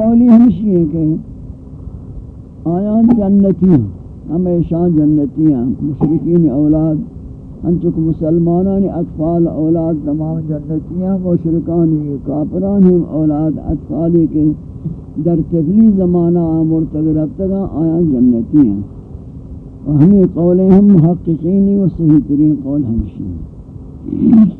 قولی ہمشی ہے کہ آیان جنتی ہیں، ہمیشہ جنتی ہیں مشرقین اولاد انچک مسلمانان اطفال اولاد تمام جنتی ہیں مشرکانی کافرانی اولاد اطفالی کے در تفلی زمانہ آمور تک رفتگا آیان جنتی ہیں۔ ہمیں قولیں ہم محققینی و صحیح ترین قول ہمشی ہیں۔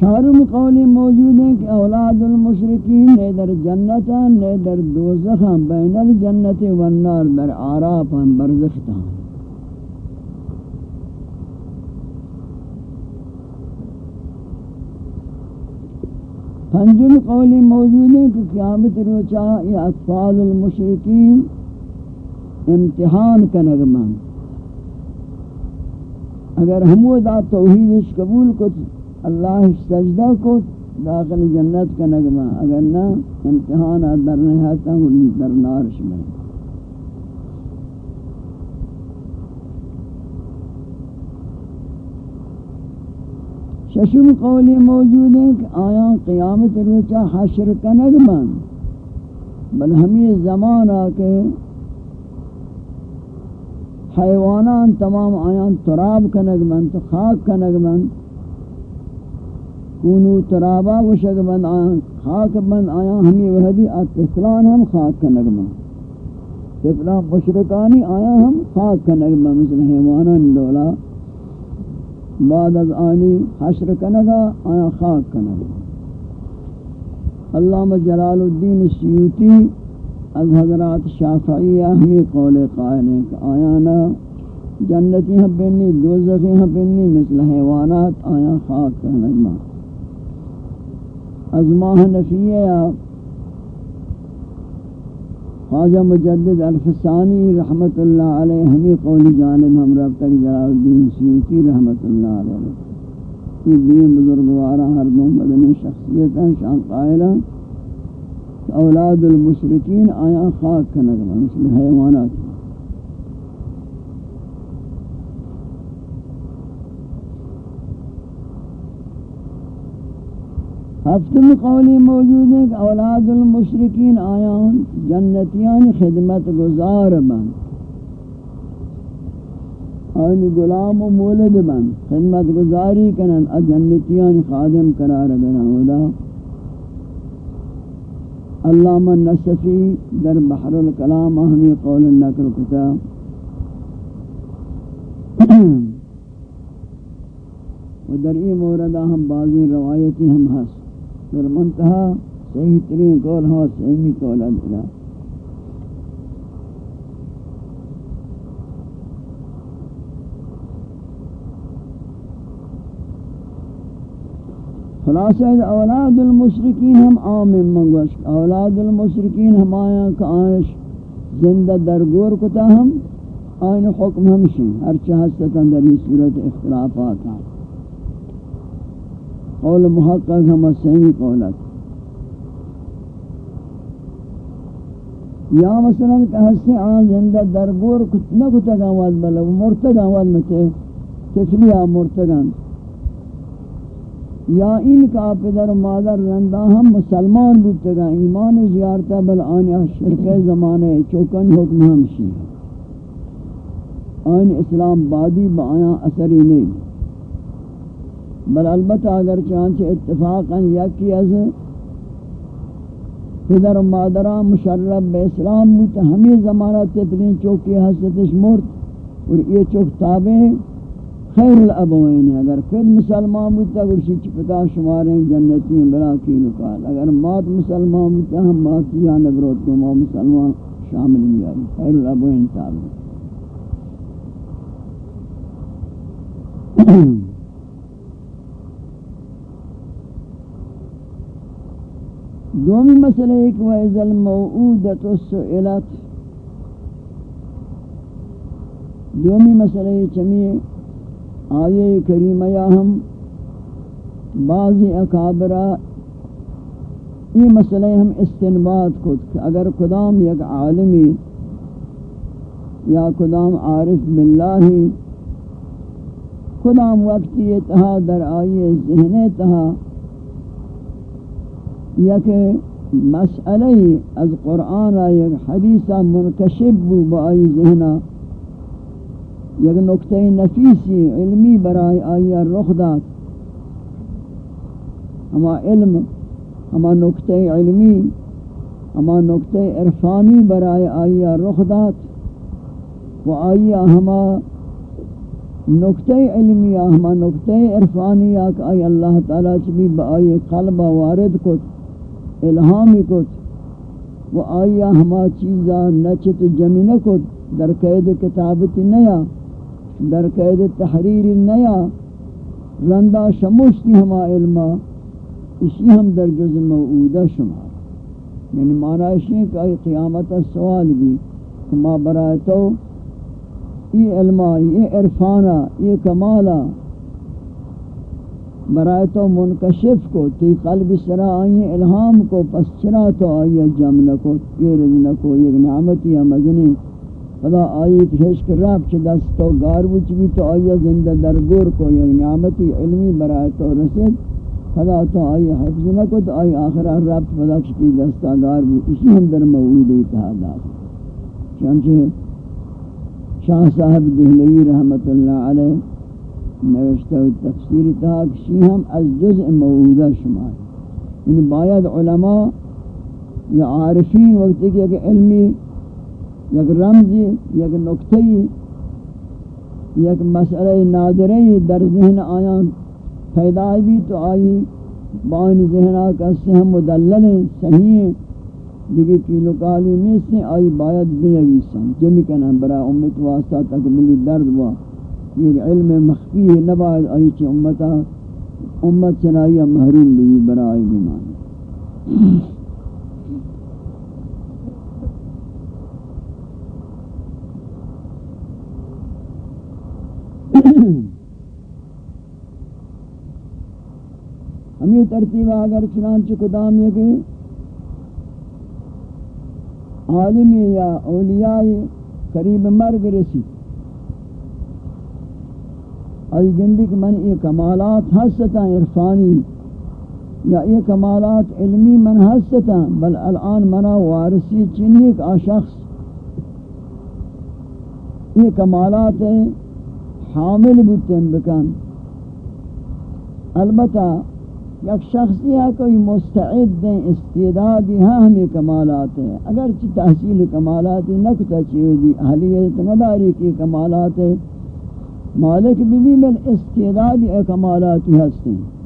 چارم قولی موجود ہیں کہ اولاد المشرکین نے در جنتا نے در دوزخ بین الجنت والنار در عراف ہم برزختا پنجم قولی موجود ہے کہ قیامت روچا یہ اطفال المشرکین امتحان کا نغمان اگر ہم وہ دا توحیدش قبول کو اللہ سجدہ کو داخل جنت کا نغمہ اگر نہ، امتحان در نہیں آتا ہوں در نارش میں۔ ششم قولی موجود ہے کہ آیاں قیامت روچا حشر کا نغمہ بل ہمیں زمان آکے حیوانان تمام آیان تراب کنگ من تو خاک کنگ من کونو ترابا وشک بند آیاں خاک بند آیاں ہمیں وحدی اتسلان ہم خاک کا نگمہ تفلا مشرکانی آیاں ہم خاک کا نگمہ مثل حیوانان دولا. بعد از آنی حشر کنگا آیاں خاک کا نگمہ علامہ جلال الدین سیوتی از حضرات شافعیہ ہمیں قول قائل ہیں کہ آیانا جنتی ہم بنی دوزخی ہم بنی مثل حیوانات آیاں خاک کا نگمہ از ماہ نفیہ خواجہ مجدد الفسانی رحمت اللہ علیہ، ہمیں قولی جانب ہم رب تک جلال الدین سیوتی رحمت اللہ علیہ یہ دین بزرگوارا ہر دوں بدنی شخصیت ہیں شان قائلہ، اولاد المشرکین آیا خاک کا مثل حیوانات۔ ہفتم قولی موجود ہے کہ أولاد المشرکین آیان جنتیان خدمت گزار بن آنی غلام و مولد بن خدمت گزاری کنن جنتیان خادم قرار گرن. ادا علامہ نصفی در بحر الکلام ہمیں قول نکر کتا. و در ای موردہ ہم بعضی روایتی ہم ہست در منتہا، صحیح ترین قول ہاں صحیح قول ادھرا خلاصہ اولاد المشرکین ہم عام منگوش، اولاد المشرکین ہم آیا کہ آنش زندہ درگور کتا ہم، آئین حکم ہمشیں ہر چاہستتا در یہ صورت اختلافات ہیں قول محقق ہم صحیح قولت یا مثلا کہ ہستے آن زندہ درگور نہ کتا گاواد بلا وہ مرتگ آواد متے تفلیہ مرتگان یا ان کا پدر و مادر رندہ ہم مسلمان بودتگا ایمان زیارتا بل آنیا شرک زمانے چوکن حکم ہمشی آن اسلام بادی با آیا اثری نہیں بل البتہ اگر چانچہ اتفاقا یکی از پدر و مادران مشرب بے اسلام بودتا ہمیں زمانہ تفلین چوکی حسدش مرد اور یہ چوک تابع خیر الابوین اگر پھر مسلمان بودتا گرشی چپتا شماریں جنتی ہیں، بلا کی نکال۔ اگر مات مسلمان بودتا ہم ماتی یا نبروت کو ما مسلمان شامل بھی آئی۔ خیر الابوین تابع۔ دومی مسئلہ ایک وَإِذَا الْمَوْعُودَةُ سُئِلَتْ دومی مسئلہ چمی آیے کریمہ یا ہم بعضی اکابرہ یہ مسئلہ ہم استنباد کو اگر قدام یک عالمی یا کدام عارف باللہ کدام وقتی تہا در آئی ذہن تہا یک مسئلہ از قرآن یک حدیثہ منکشب بو با آئی ذہنہ یک نکتہ نفیسی علمی برای آئی رخ دات ہما علم ہما نکتہ علمی ہما نکتہ عرفانی برائے آئیا رخ دات و آئیا ہما نکتہ علمی ہما نکتہ عرفانی کہ آئی اللہ تعالیٰ چبی بآئی قلب وارد کت. الہامی کت و آئیا ہما چیزا نچت جمین کت در قید کتابت نیا، در قید تحریر نیا۔ رندہ شموشتی ہما علمہ اسی ہم در جز موعودہ شمار یعنی معنی اسی ہے کہ آئی قیامت سوال بھی کہ ما برای تو، ای علمہ ای عرفانہ ای کمالہ برای تو منکشف کو، تی قلب سرا آئی الہام کو، پس چرا تو آئی جم نکو یہ رض نکو، یک نعمتی یا مزنی خدا آئی حشک رب چھ دست تو گاروچ بھی تو آئی زندہ درگور کو یک نعمتی علمی برای تو رسید۔ خدا تو آئی حفظ نہ کو تو آئی آخر رب فضا کی دستاگار بھی اسی ہم در موعود اتحاد چنانچہ شاہ صاحب دہلوی رحمت اللہ علیہ نوشتہ و تفسیر تھا کہ از جزء موعودہ شمار ان باید علماء یا عارفین وقت کہ ایک علمی، یک رمزی، یک نکتی یک مسئلہ نادری در ذہن آیان پیدا بھی تو آئی بان ذہنہ کا سہم مدلل صحیح ہیں دیکھیں کیلو کالی نیس سے آئی باید بنویسن جمی کنا برا امت واسطہ تکملی درد ہوا یہ علم مخفی ہے نباید آئی چی امتا، امت چنائی محروم بھی برا آئی بیمانی ہمیں ترتیب اگر چنانچہ قدام یہ کہ عالمی یا اولیاء قریب مرگ رسی۔ ای گندی من یہ کمالات حستا عرفانی، یا یہ کمالات علمی من حستا، بل الان منا وارسی چنی کا شخص یہ کمالات حامل بودتن بکن. البتہ یک شخصی ہے کوئی مستعد دیں استعدادی ہاں ہمیں کمالات ہیں. اگرچہ تحصیل کمالات نکتا چیئے دی اہلیت نداری کی کمالات ہیں مالک بھی بھی من استعدادی کمالاتی ہستے ہیں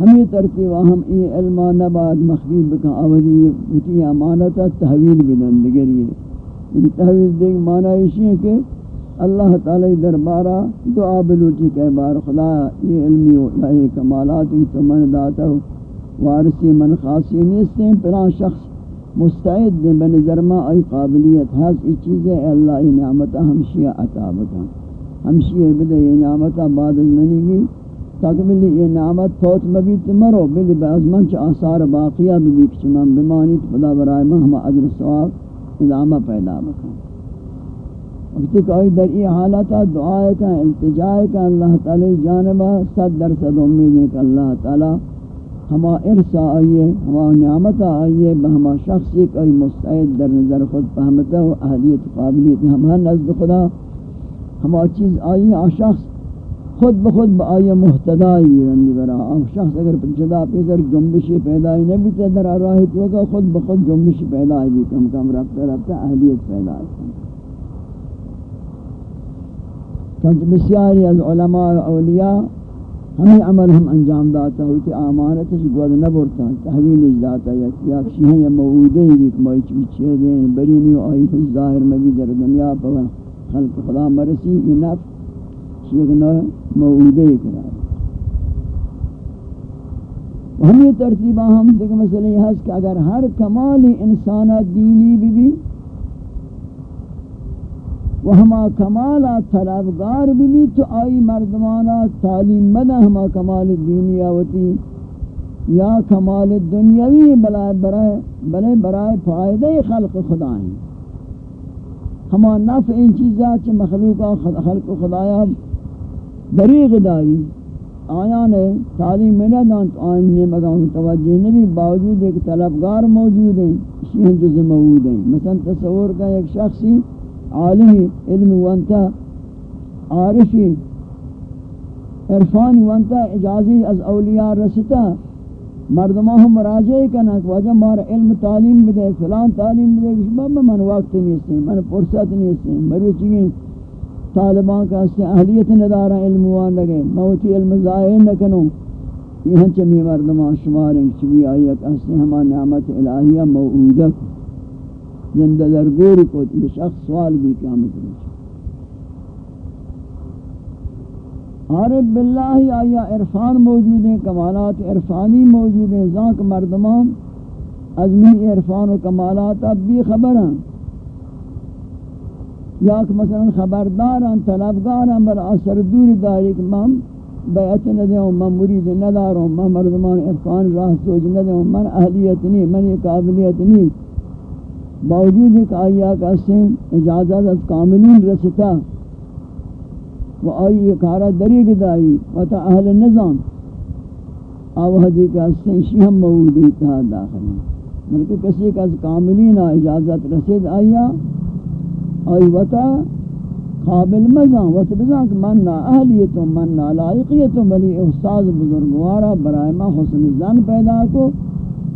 ہمیں ترتیب ہم ای علمہ نباد مخبیب بکن آودی بتی امانتا تحویل بدن دگری ہے تحویل دیکھ معنی اسی ہے کہ اللہ تعالی دربارہ دعا بلوٹی کہ بار خدا یہ علمی و یہ کمالات تو من داتا ہو وارثی من خاصی نیستیں پرا شخص مستعد دیں بنظر ما ای قابلیت ہے ای چیزیں اللہ یہ نعمت ہمشیہ عطا بکا ہمشیہ بدے یہ نعمت بعد از منی گی. تاکہ ملی یہ نعمت فوت مبیت مرو، بلی بعض من چا آثار باقیہ بھی کچھ من بمانی تو برائے من ہم عجر سواب ادامہ پیدا بکا وقتی کہ آئی در ای حالتا دعائے کا التجائے کا اللہ تعالی جانبہ صد درصد امید ہے کہ اللہ تعالی ہما ارسا آئیے، ہما نعمتا آئیے بہما شخص ایک آئی مستعد در نظر خود فہمتا و اہلیت قابلیت ہما نزد خدا۔ ہما چیز آئی، آ شخص خود بخود با آئی محتدائی بیرندی برا۔ آم شخص اگر پنچدا پیدر جنبشی پیدائی نبی تدر آراہی تو خود بخود جنبشی پیدائی بھی کم کم رفتا رفتا اہلیت پیدائی۔ چونکہ بسیاری از علماء اولیاء ہمیں عمل ہم انجام داتا ہوئی کہ آمانت اس گود گوھد نبورتا تحویل اج داتا یا کیا کسی ہیں یا موعودے ہی بھی کمائی چوی چھے دیں برینی و آئی تھی ظاہر میں بھی در دنیا پر خلق خدا مرسی، یہ نفس شیخنا موعودے ہی کرا۔ ہم یہ ترتیبہ ہم دیکھ مسئلہ یہ ہے کہ اگر ہر کمال انسانہ دینی بھی بھی و ہما کمالا طلبگار بھی تو آئی مردمانا تعلیم مدہ ہما کمال دینی آوتی یا کمال دنیاوی بلائے برائے بلے برائے فائدہ خلق خدا ہیں۔ ہما نفع ان چیزا چھ مخلوقا خلق خدایا دریغ داری۔ آیان تعلیم میں نہ دانت آئین نے مگا توجہ نبی باوجود ایک طلبگار موجود ہیں، اسی ہم جز موجود ہیں۔ مثلا تصور کا ایک شخصی عالمی علم وانتا، عارفی عرفان وانتا، اجازی از اولیاء رستا مردمہ ہم مراجعہ کنا کہ وجہ مارا علم تعلیم بدے، فلان تعلیم بدے بابا من وقت نہیں سے من فرصت نہیں سے مروچی طالبان کا سے اہلیت ندارا علم وان لگے، موتی علم ضائع نہ کنو۔ یہ ہن چمی مردمان شمار ہیں چوی آئی ایک ہما نعمت الہیہ موعودہ۔ زندہ درگور کو یہ شخص سوال بھی قیامت نہیں عارف باللہ آیا عرفان موجود ہیں کمالات عرفانی موجود ہیں ذاک مردمان ازمی عرفان و کمالات اب بھی خبر ہیں یا کہ مثلا خبرداران طلبگاران بر اثر دور داری کہ من بیعت ندیوں من مرید نداروں من مردمان ارفان راہ سوچ ندیوں من اہلیت نہیں من قابلیت نہیں باوجود ایک آئیا کا سین اجازت از کاملین رستا و آئی کارا دریگ داری و تا اہل نظام آوہدی کا سین شیہم موجودی تھا داخل ملکہ کسی کا از کاملین اجازت رسید آئیا آئی وطا قابل مزان وطا بزان کہ من نا اہلیتوں من نا لائقیتوں بلی احساس بزرگوارا برای ما حسن زن پیدا کو۔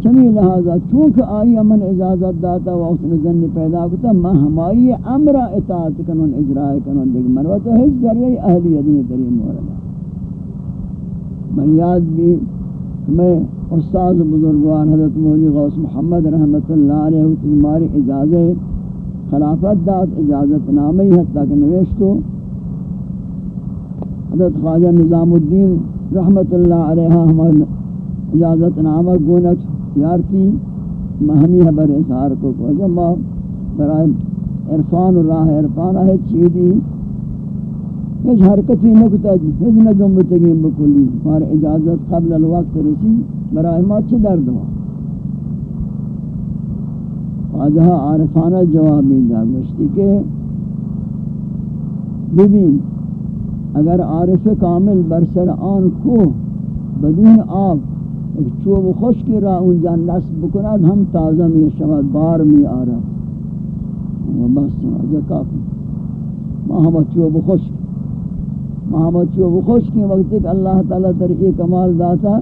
چمی لہذا چونکہ آئی من اجازت داتا و حسن زن پیدا کو تا ما ہمائی امرہ اطاعت کنون، اجراء کنون، دیکھ من وطا ہیچ ذریعی اہلیت نہیں تری مورد من یاد بھی میں استاذ بزرگوار حضرت مولی غوث محمد رحمت اللہ علیہ وسلم ہماری اجازت خلافت داد، اجازت نامی حتی کہ نویشتو حضرت خواجہ نظام الدین رحمت اللہ علیہ ہمارے اجازت نامہ گونت یارتی مہمی حبر اظہار کو کو جب ما برای عرفان راہ عرفان ہے چیدی ہیچ حرکتی نکتا دی، ہیچ نجم بتگیم بکلی۔ ہمارے اجازت قبل الوقت رسی برای ما چھ درد ہوا؟ خواجہ عارفانہ جواب دا گوشتی کہ، ببین، اگر عارف کامل برسر آن کو بدون آب چوب خشکی را اونجا نصب بکند ہم تازہ می شود، بار می آرہ و بس اجا کافی ما ہم چوب خشک. ما ہم چوب خشکی وقت ایک اللہ تعالیٰ در ایک کمال داتا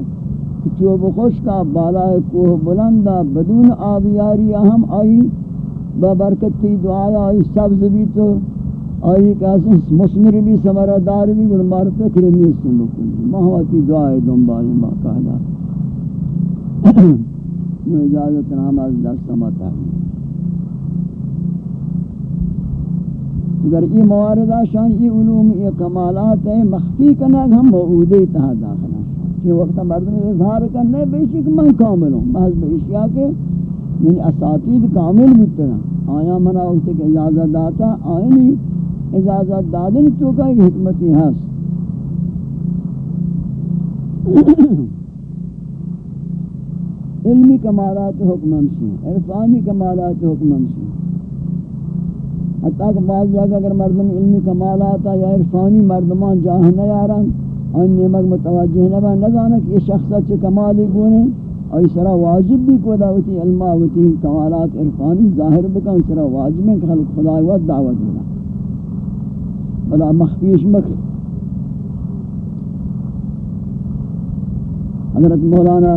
چوب خوش کا بالائے کوہ بلندہ بدون آبیاری ہم آئی ببرکتی دعایا آئی سبز بھی تو آئی کہاسن مسمر بھی سمرہ دار بھی گل مار فکر نہیں سے مکلی مہواتی دعائے دنبال ما کہلا میں اجازت نام از دست متا در ای مواردہ شان ای علوم، ای کمالات ہیں مخفی کنگ ہم موعودی تہا داخل کہ وقت مردم اظہار کرنے بیشی کہ من کامل ہوں۔ محض بیشیا کہ من یعنی اساتید کامل بودتا آیا منا وقت کہ اجازت داتا آئینی اجازت دادن تو کا ایک حکمتی ہے علمی کمالات حکم ہمشی عرفانی کمالات حکم ہمشی حتیٰ کہ بعض جگہ اگر مردم علمی کمالات یا عرفانی مردمان جاہ نیارن ان نعمت متوجہ نہ نہ کہ یہ شخص چ کمال گونے اور اس طرح واجب بھی کو دعوتی علم ہوتی کمالات عرفانی ظاہر بکا اس طرح واجب ہے کہ خلق خدا و دعوت دینا بلا مخفیش مکھ حضرت مولانا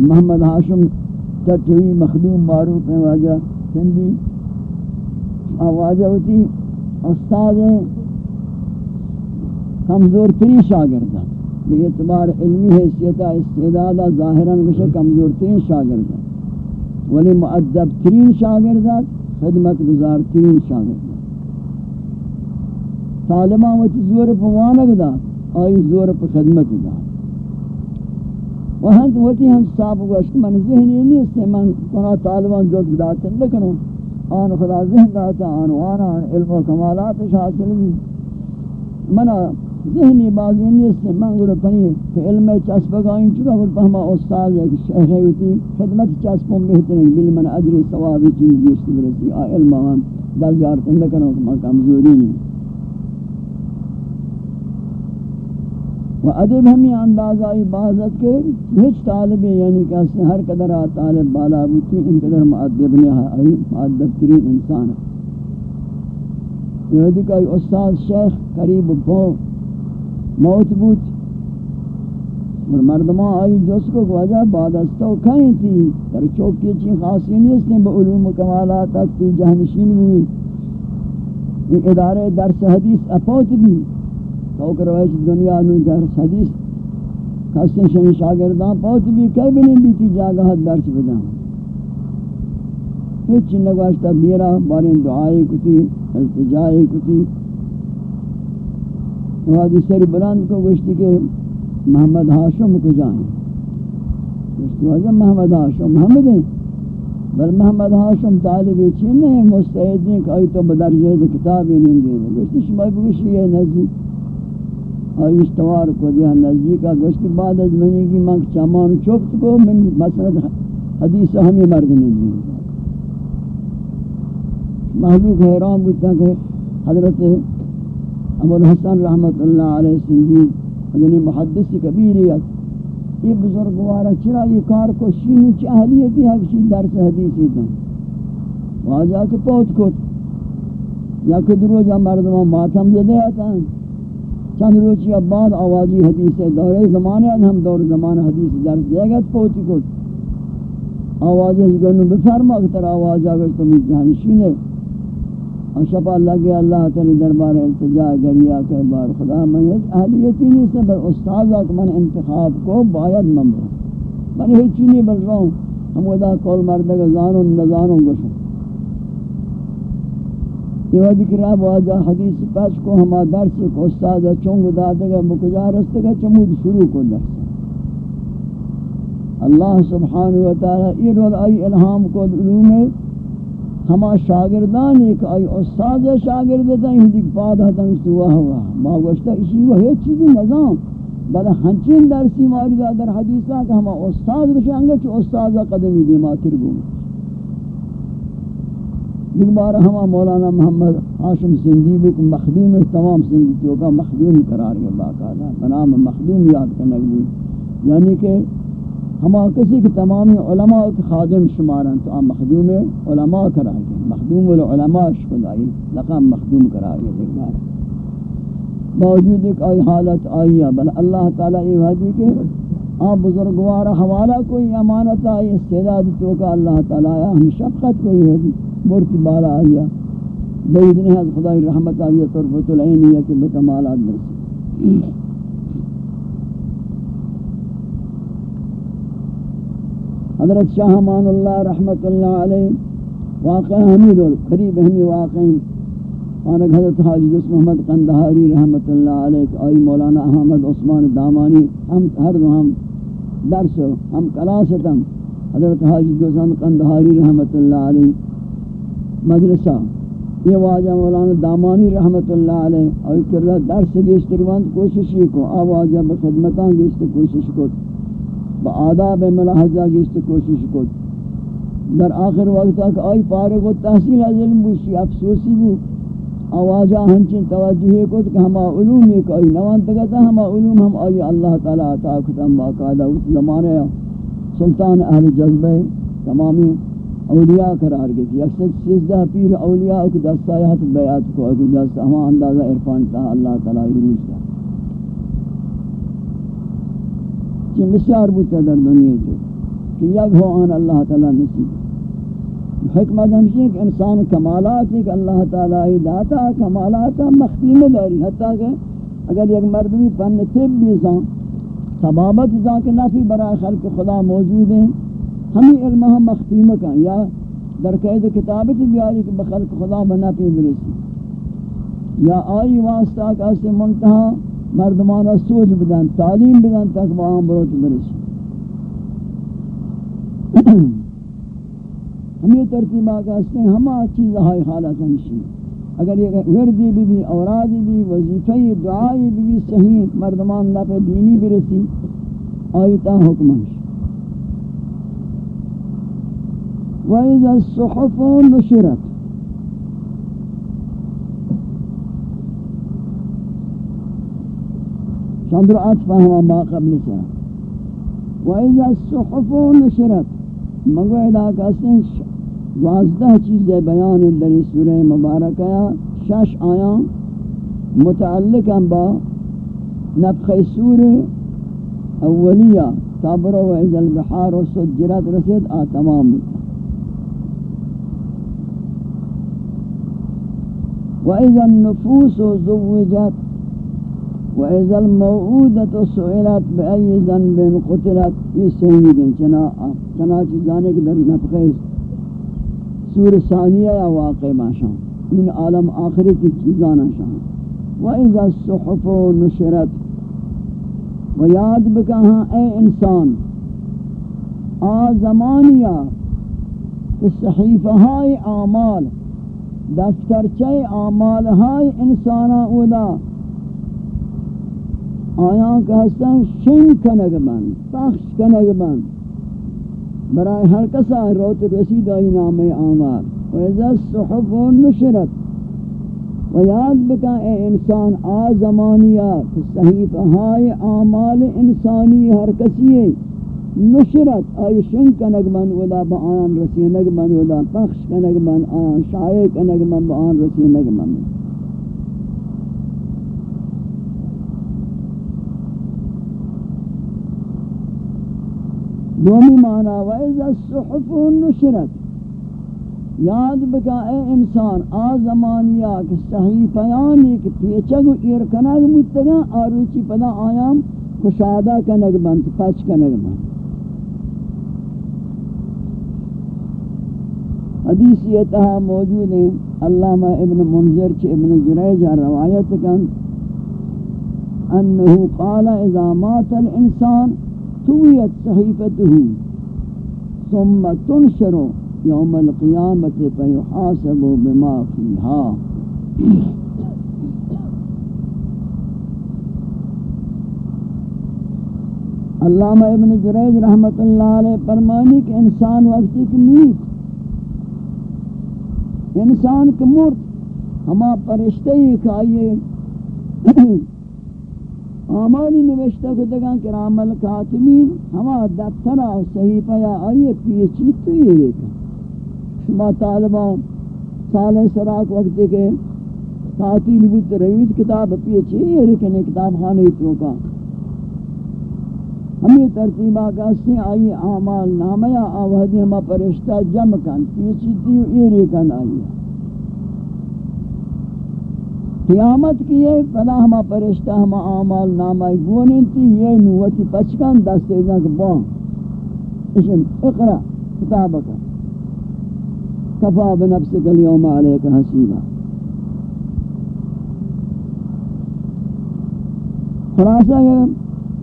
محمد ہاشم تٹوی مخدوم معروف ہیں، واجہ سندی آواجہ ہوتی، استاد ہیں، کمزور ترین شاگرد بے اعتبار علمی حیثیت استعداد ظاہراً بشے کمزور ترین شاگرد ولی معدب ترین شاگرد خدمت گزار ترین شاگرد طالبان وچ زور پوانگ دا، آئی زور پہ خدمت دا۔ وہاں وتی ہم صاحب گوشت من ذہنی نہیں سے من کنا طالبان جو داتن لکنو آن خدا ذہن داتا، آن وانا آن علم و کمالات حاصل بھی. منا ذہنی بازی نیست، من گوڑا پنی کہ علم چسب گائیں چکا گوڑا پہما استاذ ہے کہ شیخ ہوتی خدمت چسبوں بہترین بل من اجر ثوابی چیز بیشت برسی، آ علم آن دل جارتن لکنو کہ میں کمزوری نہیں و ادب ہمیں اندازہ عبادت کے ہیچ طالب یعنی کہ ہر قدر طالب بالا بوتی ان قدر معدب نے معدب ترین انسان ہے۔ یہ دیکھا استاد شیخ قریب پہنچ موت بود۔ مردمان آئی جس کو وجہ بعد از کہیں تھی، در چوکی چین خاصی نہیں نیست با علوم کمالات تک تی جہنشین بھی۔ یہ ادارے درس حدیث اپوت بھی۔ تو کرویش دنیا نو درس حدیث کسن شن شاگردان پوت بھی کئی بھی نہیں دیتی جاگہ درس بداں ہیچ چین نگواشتا میرا بارین دعائی کتی التجائی کتی. وادی سر بلند کو گوشتی کہ محمد ہاشم کو جائیں گوشتی واجہ محمد ہاشم محمد ہیں بل محمد ہاشم طالب چین نہیں مستعد ہیں کہ آئی تو بدرجہ کتابی نہیں دیں گوشتی شما بگوشی یہ نزدی آئی اشتوار کو دیا نزدی کا گوشتی بعد از منی کی من چامان چوبت کو من مسند حدیث ہمیں مرد نہیں دیں۔ محلوق حیران بودتا کہ حضرت ابو الحسن رحمت اللہ علیہ سندی یعنی محدث کبیریت، یہ بزرگوارا چرا یہ کار کو شینو چی اہلیتی ہے کسی درس حدیثی تھا۔ وہاں کے پوت کت، یا کہ درو جا مردمان ماتم زدے آتا چند روچی بعد آوازی حدیث ہے دور زمانے ہم دور زمان حدیث درس دے گا پوتی کت آوازی گنو بفرما اکتر آواز آگر تمہیں جانشین ہے۔ اور شفا اللہ اللہ تعالی دربار التجا گریا کہ بار خدا میں اہلیتی نہیں سے بر استاد من انتخاب کو باید ممرو من ہی چینی بل رہا ہوں۔ ہم ودا کول مردگ زانوں نزانوں گشو یہ وقت کرا واجہ حدیث پاس کو ہما درس کو استاد چونگ دادگا مکجا رستگا چمود شروع کو درس۔ اللہ سبحانہ وتعالی یہ رول ای الہام کو علوم ہما شاگردان ایک آئی استاد شاگرد تا ہی دیکھ پادا تنگ سوا ہوا ما گوشتا اسی وہ ہے چیزی نظام۔ بل ہنچین درسی ماری دا در حدیثہ کہ ہما استاد بشانگا چی استاد قدمی دیما ترگو۔ دیکھ بارا ہما مولانا محمد حاشم سندی بک مخدوم تمام سندی چوکا مخدوم قرار گیا باقاعدہ بنام مخدوم یاد کرنے یعنی کہ ہما کسی کہ تمامی علماء کے خادم شمارن تو آم مخدوم علماء کرا گئے مخدوم العلماء شکل آئی لقام مخدوم کرا گئے دیکھ بارا باوجود ایک آئی حالت آئی ہے، بل اللہ تعالیٰ یہ وحدی کہ آپ بزرگوار حوالہ کوئی امانت آئی، استعداد چوکا اللہ تعالیٰ ہم شفقت کوئی ہے۔ مرتی بالا آئی ہے بیدنی حضرت خدای رحمت آئی ہے طرفت العینی ہے کہ بکمالات برسی حضرت شاہ مان اللہ رحمت اللہ علیہ واقع ہمیں رول، قریب ہمیں واقع آنک حضرت حاجی دوست محمد قندہاری رحمت اللہ علیہ، آئی مولانا احمد عثمان دامانی، ہم ہر دو ہم درس ہم کلاستم حضرت حاجی دوست قندہاری رحمت اللہ علیہ مدرسہ یہ واجہ مولانا دامانی رحمت اللہ علیہ، اور کرلہ درس گیشتروان کوششی کو آواجہ بخدمتان گیشت کوشش کو، با آداب ملاحظہ گیست کوشش کو۔ در آخر وقت تک آئی فارغ و تحصیل از علم بوشی، افسوسی بو۔ آواجہ ہنچن توجہ کو کہ ہما علوم ایک آئی نوان تکتا ہما علوم، ہم آئی اللہ تعالیٰ عطا کتن باقاعدہ اس زمانے سلطان اہل جذبہ تمامی اولیاء قرار گئے کہ اکثر سیزدہ پیر اولیاء کو دستایات بیعت کو اگر دست ہما اندازہ عرفان تا اللہ تعالیٰ عروج تا کہ بسیار بودتا در دنیا تو، کہ یک ہو آن اللہ تعالی نصیب۔ حکمت ہمشی ہے کہ انسان کمالات ہے کہ اللہ تعالی داتا، کمالات مخفی میں داری۔ حتیٰ کہ اگر یک مردمی پن طب بھی زان ثبابت زان کے نفی برای خلق خدا موجود ہیں۔ ہمیں علمہ مخفی مکان یا در قید کتابت بیاری کہ بخلق خدا بنفی برسی. یا آئی واسطہ کہ اسے منتہا مردمانا سوچ بدن، تعلیم بدن تک وہاں بروت برسی. ہم یہ ترتیب آگا اس نے ہما چیز ہائی حالت ہمشی. اگر یہ وردی بھی بھی، اورادی بھی وظیفی دعائی بھی بھی صحیح مردمان دا پہ دینی برسی آیتا حکمش وَإِذَا الصُّحُفُ نُشِرَتْ. عطفہ ہوا ما قبل وَإِذَا الصُّحُفُ نُشِرَتْ. مگو ادا کہتے ہیں دوازدہ چیزیں بیان در سورہ مبارکہ شش آیاں متعلق با نفخ سور اولیہ تابر و عز البحار سجرت رسید. آ تمام. وَإِذَا النُّفُوسُ زُوِّجَتْ وَإِذَا الْمَوْعُودَةُ سُئِلَتْ بِأَيِّ ذَنْبٍ قُتِلَتْ گن چنا چیزانے کے در نفخ سور ثانیہ یا واقع ماشان من عالم آخری کی چیزانا شان. وَإِذَا الصُّحُفُ نُشِرَتْ. و یاد بکہاں اے انسان آ زمانیہ کہ صحیفہائی آمال دفترچے آمالہائی انسانا اودا آیاں کہستاں شن کنگ بند پخش کنگ بند برای ہر کسا روت رسید آئی نام آمار. و اذا الصحف نشرت. و یاد بکا اے انسان آ زمانیہ صحیف ہائے آمال انسانی ہر کسی. ہے نشرت آئی شن کنگ من ودا با آن رسینگ من ودا پخش کنگ من آن شائع کنگ من با آن رسینگ من. دومی معنی وَإِذَا الصُّحُفُ نُشِرَتْ. یاد بکا اے انسان، آ زمانیہ کہ صحیفیانی کہ پیچگ و ایرکنگ متگا، آروچی پدا آیام، کشادہ کنگ بند پچ کنگ بند حدیث یہ تہا موجود ہے علامہ ابن منظر چھ ابن جریجہ روایت کن۔ انہو قال اذا مات الانسان تویت صحیفته۔ ثم تنشر يوم القيامة فيحاسب بما فيها علامہ ابن جریج رحمت اللہ علیہ فرمانی کہ انسان وقتی کی میت انسان کے مرد، ہما پرشتے ہی کہ آئیے آمانی نوشتہ کو دگان کرام الکاتمین ہما دفترہ صحیفہ یا آئیے پیچی تو یہ دیکھا۔ شما طالبان سال سراک وقت کے تعطیل بود روید کتاب پیچی یہ لیکن کتاب خانے تو کا۔ ہمیں ترتیبہ کہتے ہیں آئیے آمال نامیا آوہدی ہما پرشتہ جمع کن پیچی تیو یہ ریکن آئیے قیامت کی یہ پدا ہما پرشتہ ہما آمال نامائی گونین تھی یہ نوتی پچکان دست ایزا بان اشم اقرا کتابکا کفا بنفسک اليوم علیک حسیبا۔ خلاصہ یہ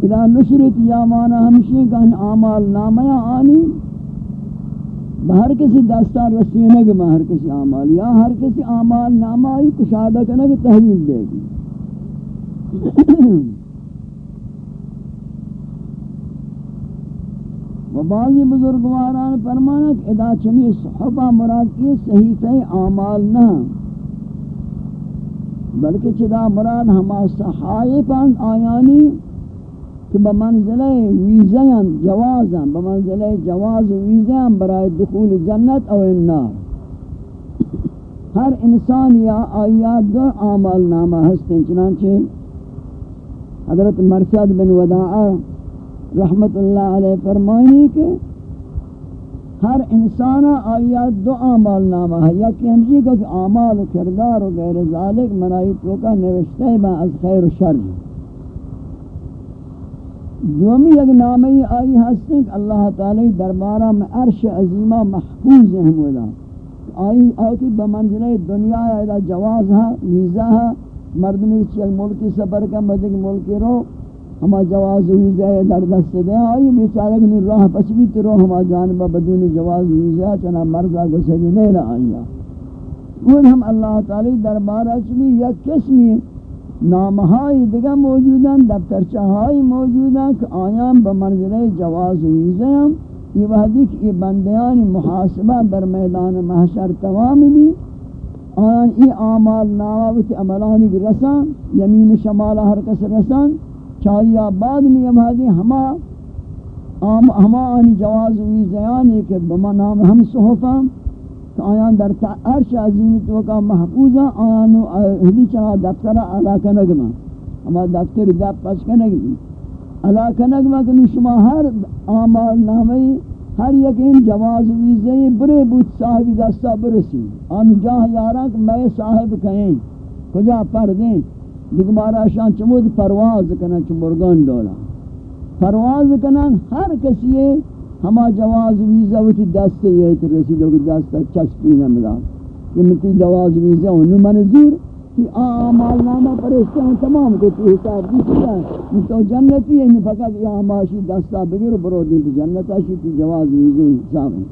اذا نشرت یا مانا ہمشی کہ آمال نامیا آنی ہر کسی دستار رسینے کے ہر کسی اعمال، یا ہر کسی اعمال نامائی کشادہ کرنے کی تحویل دے گی۔ و بعضی بزرگواران فرمانا کہ ادا چمی صحبہ مراد کی صحیفہ اعمال نہ، بلکہ چدا مراد ہما صحائفان آیانی کہ بمنزلہ ویزیاں جوازاں بمنزلہ جواز ویزیاں برای دخول جنت او النار. ہر انسان یا آیات دو عامل نامہ ہستیں چنانچہ حضرت مرشد بن وداع رحمت اللہ علیہ فرمائنی کہ ہر انسان آیات دو عامل نامہ ہے یا کہ ہمشی کہ عامل و کردار و غیر ذالک منائی تو کا نوشتے با از خیر و شر. دومی یک نامی آئی ہستیں کہ اللہ تعالی دربارہ میں عرش عظیمہ محفوظ ہیں مولا آئی آئی بمنزلہ دنیا ایدہ جواز ہے ویزا ہے مردمی چیز ملکی سفر کا مدک ملکی رو ہما جواز ویزا ہے در دست دیں آئی بیچارہ کنی راہ پسویت رو ہما جانبہ بدون جواز ویزا چنا مرزا گسگی نہیں رہا آئی وہ ہم اللہ تعالی دربارہ چلی یا قسمی نامہائی دیگا موجودان دفتر چاہائی موجودان کہ آیان بمنزلہ جواز ویزیاں یہ وحدی کہ یہ بندیان محاسبہ در میدان محشر تمام بھی آیان ای آمال ناماوت عملانی کی رسان، یمین شمال ہر کس رسان. چاہیے بعد میں یہ وحدی ہما ہما آنی جواز ویزیانی کہ بما نام ہم صحفاں آیان در عرش عظیم تو کا محفوظا آیان ہدی چنا دفتر علاقہ نگما اما دفتر دب پس کنگما علاقہ نگما کہ شما ہر اعمال نامی ہر یقین جواز ویزے برے بوت صاحب دستا برسی. ان جاہ یارا میں صاحب کہیں. کجا پر دیں دگمارا شان چمود پرواز کنا چمرگان ڈولا پرواز کنا ہر کسی ہما جواز ویزا وتی دست یہ تو رسیدو کہ دست چسپی نہ ملا۔ کہ متی جواز ویزا انو منظور کہ اعمال نامہ فرشتے ہیں تمام کو تی حساب دی کیا ہے۔ تو جنتی ہے میں فقط یہ ماشی دستا بغیر برو دین تو جنت اشی تی جواز ویزا حساب ہے۔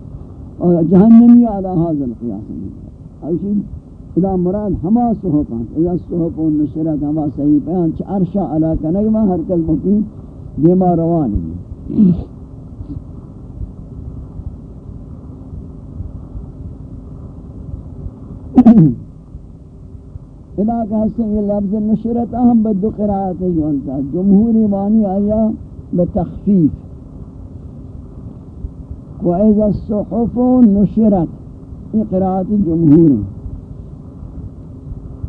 اور جہنمی علی هذا القياس اشی خدا مراد ہما صحبان اذا صحب و نشرت ہما صحیح بیان چ عرشہ علی کنگما ہر کل مقیم دیما روانی ادا کا حسن یہ لفظ نشرت اہم بدو قرآت جوانتا جمہوری معنی آیا بتخفیف وَإِذَا الصُّحُفُ نُشِرَتْ، یہ قرآت جمہوری.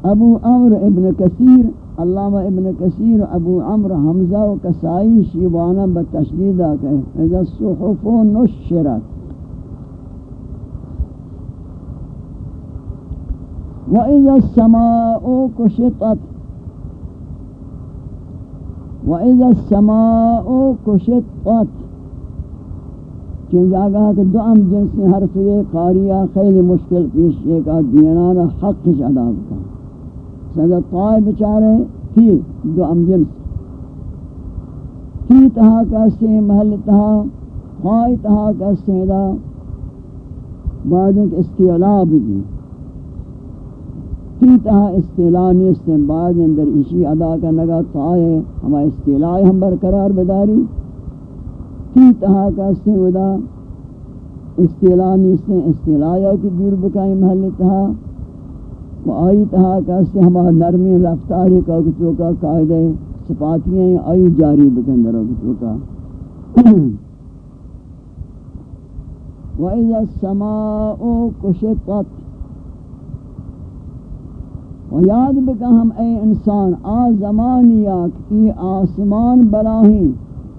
ابو عمر ابن کثیر، علامہ ابن کثیر، ابو عمر حمزہ و کسائی شیبانہ بتشدیدہ کہ اذا الصحف نشرت وَإِذَا السَّمَاءُ كُشِطَتْ وَإِذَا السَّمَاءُ كُشِطَتْ چین جاگا کہ دو ام جنسی حرف یہ قاریہ خیلی مشکل پیش یہ کا دینانا حق کش ادا بکا سیدہ طائب بچارے تھی دو ام جنس. تھی تہا کسی محل تہا خواہی تہا کسی دا، بعد ایک استعلاب بھی۔ تیتا استعلاء نیستیں بعد اندر اسی ادا کا نگا تائے ہما استعلاء ہم برقرار بداری۔ تیتا کا ودا۔ استعلاء نیستیں استعلاء کی دور بکائی محل تہا و آئی تہا کا سے ہما نرمی رفتاری کا کتو کا قائدہ صفاتیاں آئی جاری بکندر کتو کا۔ وَإِذَا السَّمَاءُ كُشِطَتْ و یاد بکا ہم اے انسان، آ زمانی آک، ای آسمان بلاہیں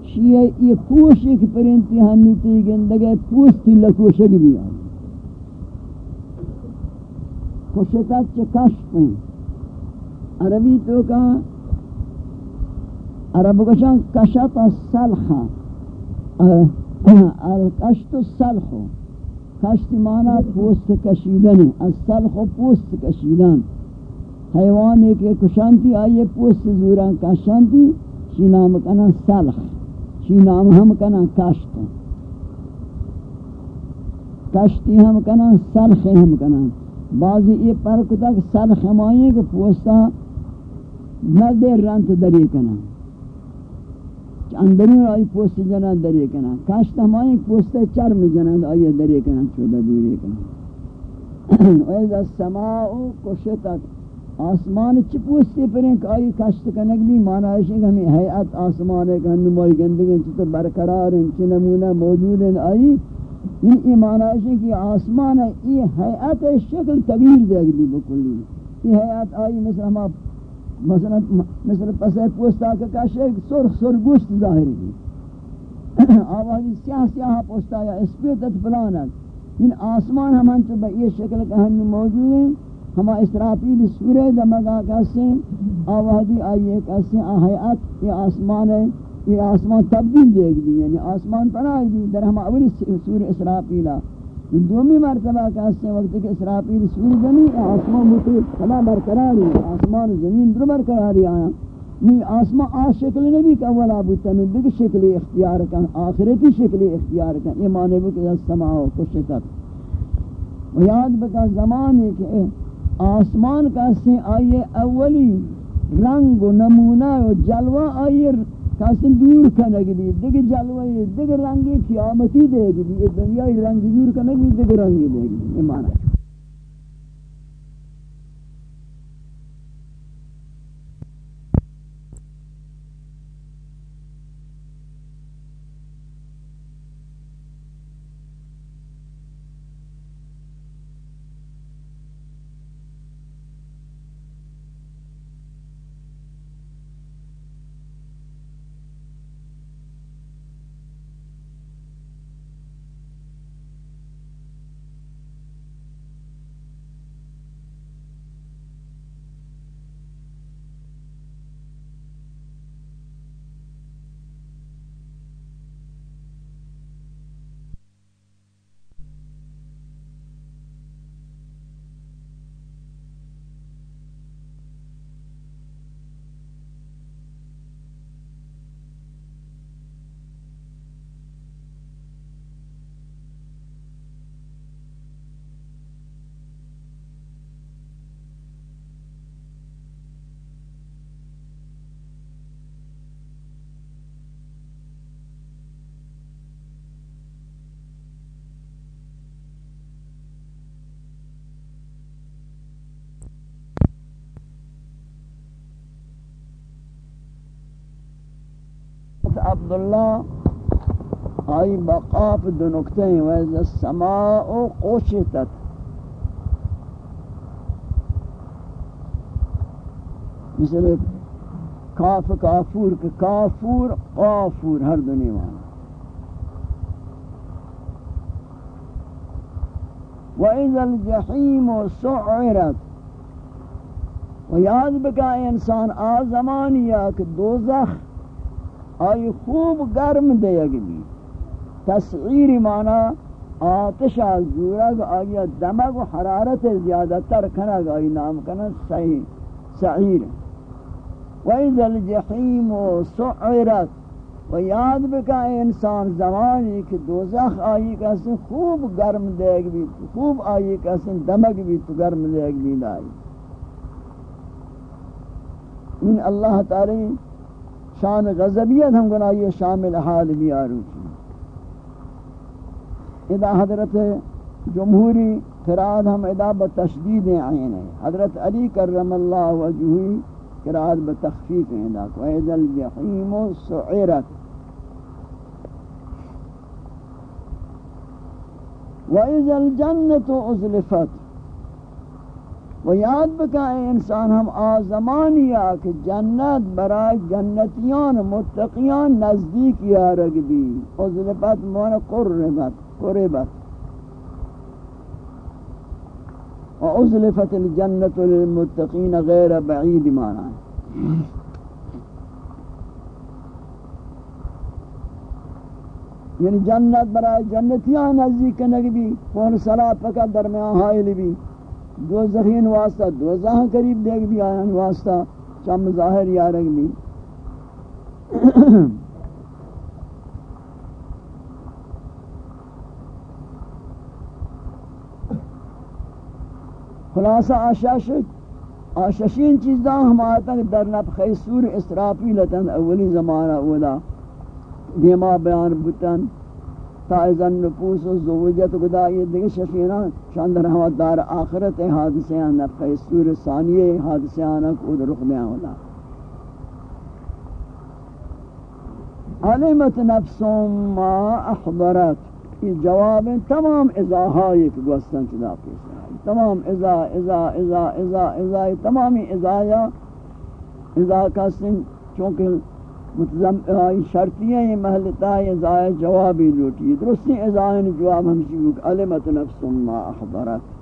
شیئے ای پوشک پرنتی ہنوتی گندگے پوستی لکوشک بھی آئی۔ خوشتت چے کشف ہیں عربی تو کا عرب کشان کشت السلخ الکشت السلخ کشت مانا پوست کشیدن السلخ پوست کشیدن۔ حیوان ایک کشانتی آئیے پوست زوران کشانتی شی نام کنا سلخ شی نام ہم کنا کشت. کشتی ہم کنا سلخ ہم کنا بعضی یہ پرک تک سلخ ہم آئیے کہ پوستا نہ دیر رنت دری کنا اندرون آئی پوست جنا دری کنا کشت ہم آئیے پوستا چرم جنا آئیے دری کنا چودہ دوری کنا وَإِذَا السَّمَاءُ كُشِطَتْ آسمان چی پوستی پریں کہ آئی کشت کنک بھی مانا ہے کہ ہمیں حیعت آسمان ہے کہ ہم نمائی گندگی چی تو برقرار ہیں، چی نمونہ موجود ہیں۔ آئی یہ ایمان ہے کہ آسمان ہے یہ حیعت شکل تغییر دے گی بکلی۔ یہ حیعت آئی مثل ہم مثلا مثل پسے پوستا کا کشت سرخ سرخ گوشت ظاہر کی آوازی سیاہ سیاہ پوستا یا اسپیتت پلانت ان آسمان ہم ہم تو یہ شکل کہ ہم موجود ہیں۔ ہما اسرافیل سورہ دمگا کسے آوادی آئیے کسے آہیات یہ آسمان ہے یہ آسمان تبدیل دے گی یعنی آسمان پناہ دی، در ہما اولی سورہ اسرافیلہ دومی مرتبہ کسے وقت کہ اسرافیل سورہ زمین آسمان مطلب کما برقراری آسمان زمین در برقراری آیا۔ نہیں آسمان آ شکل نبی کا اولا بوتا نہیں شکل اختیار کن، آخرتی شکل اختیار کن ایمان بکر السماع و کشتت۔ و یاد بکا زمانی کہ آسمان کا سے آئیے اولی رنگ و نمونہ و جلوہ آئیے کسی دور کنگ بھی دیکھ جلوہ دیکھ رنگی قیامتی دے گی دنیا رنگ دور کنگ بھی دیکھ رنگی دے گی یہ معنی ہے۔ عبداللہ، آئی بقاف دو نکتے ہیں، ویز السماء قوشتت مثل کاف کافور، کہ کافور، قافور، ہر دنیا وانا وَإِذَا الْجَحِيمُ سُعِرَتْ. و یاد بکا انسان آزمانیہ کہ دوزخ آئی خوب گرم دیگ بھی تسعیر معنی آتش از زورگ آئی دمگ و حرارت زیادہ تر کنگ آئی نام کنگ صحیح سعیر وَإِذَا الْجَحِيمُ سُعِرَتْ. و یاد بکا انسان زمانی کہ دوزخ آئی کسی خوب گرم دیگ بھی خوب آئی کسی دمگ بھی تو گرم دیگ بھی دائی. ان اللہ تعالی شان غضبیت ہم گناہ یہ شامل حال بھی آروچی ادا حضرت جمہوری قرآن ہم ادا بتشدید عین ہے حضرت علی کرم اللہ وجہی قرآن بتخفیف ادا کو اذا الجحیم سعرت۔ وَإِذَا الْجَنَّةُ أُزْلِفَتْ و یاد بکا انسان ہم آزمانی کہ جنت برای جنتیان متقیان نزدیک یارگ بھی ازلفت مانا قربت قربت. و ازلفت الجنت للمتقین غیر بعید مانا یعنی جنت برای جنتیان نزدیک نگبی کون صلاة فقط درمیان حائل بھی. دو زخین واسطہ، دو زہاں قریب دیکھ بھی آیان واسطہ، چم ظاہر یارک بھی۔ خلاصہ آشاش آششین چیزاں ہم آتا در نفخی سور اسرافی لتن اولی زمانہ اولا۔ دیما بیان بتن تائزن نفوس و زوجت گدا یہ دیکھ شفینا شاندر ہوا دار آخرت حادثے ہیں نفقہ سور ثانیے حادثے آنا کود رخ میں ہونا علمت نفس ما احضرت. یہ جواب تمام ازاہائی کہ گوستن چدا پیسا تمام ازا ازا ازا ازا ازا تمامی ازایا ازا کا سن چونکہ متزم آئی شرطی ہیں یہ محلتا ہے ازائے جوابی لوٹی درستی ازائے جواب ہمشی بک علمت نفس ما احضرت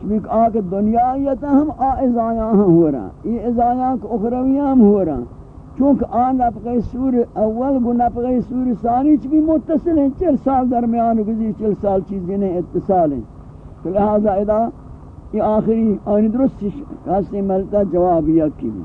چونکہ آکے دنیایتا ہم آ ازایاں ہم ہو رہا یہ ازایاں کو اخرویاں ہم ہو رہا چونکہ آن نفقہ سور اول گو نفقہ سور ثانی چی متصل ہیں۔ چل سال درمیان گزی چل سال چیزیں اتصال ہیں۔ لہذا ادا یہ آخری آنی درست کہاستے ملتا جواب یا کی بھی۔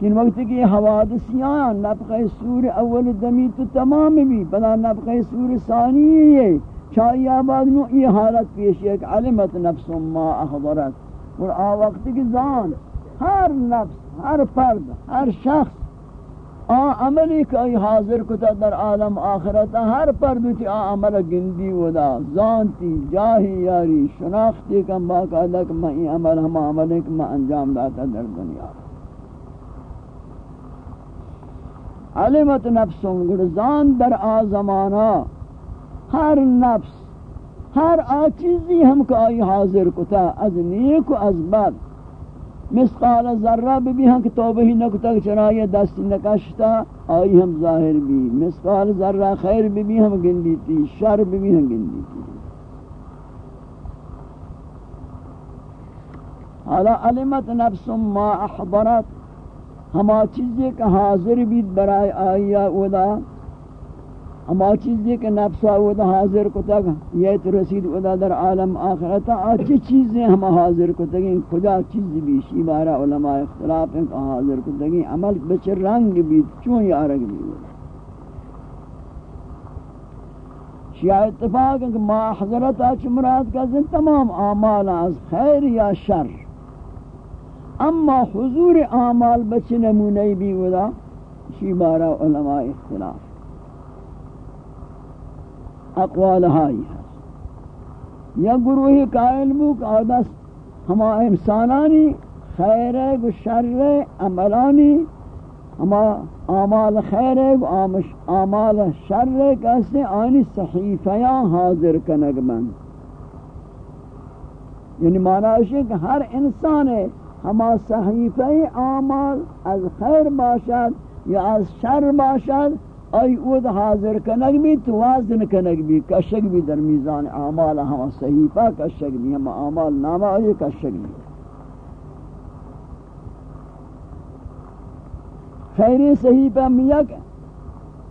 کن وقت کی حوادثیاں نفق سور اول دمی تو تمام بھی، بلا نفق سور ثانی ہے۔ چاہیے آباد نو یہ حالت پیش ہے کہ علمت نفس ما اخبرت۔ اور آ وقت کی زان، ہر نفس، ہر فرد، ہر شخص آ عملی کئی حاضر کتا در عالم آخرتا ہر پردو تی آ عمل گندی ودا. زانتی جاہی یاری، شناختی کم باقاعدہ کہ میں این عمل ہم عمل کہ میں انجام داتا در دنیا. علمت نفسوں گرزان در آ زمانہ ہر نفس ہر آ چیزی ہم کو آئی حاضر کتا، از نیک و از بد. مسقال ذرہ بھی ہم کہ توبہ ہی نکتا چنائی دست نکشتا، آئی ہم ظاہر بھی مسقال ذرہ خیر بھی بھی ہم گندی تھی شر بھی بھی ہم گندی تھی حالا علمت نفس ما احضرت ہما چیزیں کہ حاضر بھی برائے آئیا اودا ہما چیزیں کہ نفس آودا حاضر کو تک یہ تو رسید اودا در عالم آخرتا آچی چیزیں ہم حاضر کو تگیں خدا چیز بھی شیبارہ علماء اختلاف ہیں کہ حاضر کو تگیں عمل بچ رنگ بھی چون یارگ بھی اودا شیعہ اتفاق ہے کہ ما حضرت آچ مراد کا زن تمام آمال از خیر یا شر۔ اما حضور اعمال بچ نمونی بھی ودا شی بارہ علماء اختلاف۔ اقوال ہائی ہے۔ یا گروہی قائل بوک آدس ہما انسانانی خیر و شر عملانی، ہما اعمال خیر و اعمال شر کیسے آنی صحیفیاں حاضر کنگ من۔ یعنی معنی ہے کہ ہر انسان ہے ہما صحیفہ اعمال از خیر باشد یا از شر باشد ای اود حاضر کنگ بھی تو وازن کنگ بھی کشک بھی در میزان اعمال ہما صحیفہ کشک بھی ہما اعمال نامہ آئی کشک بھی خیری صحیفہ میک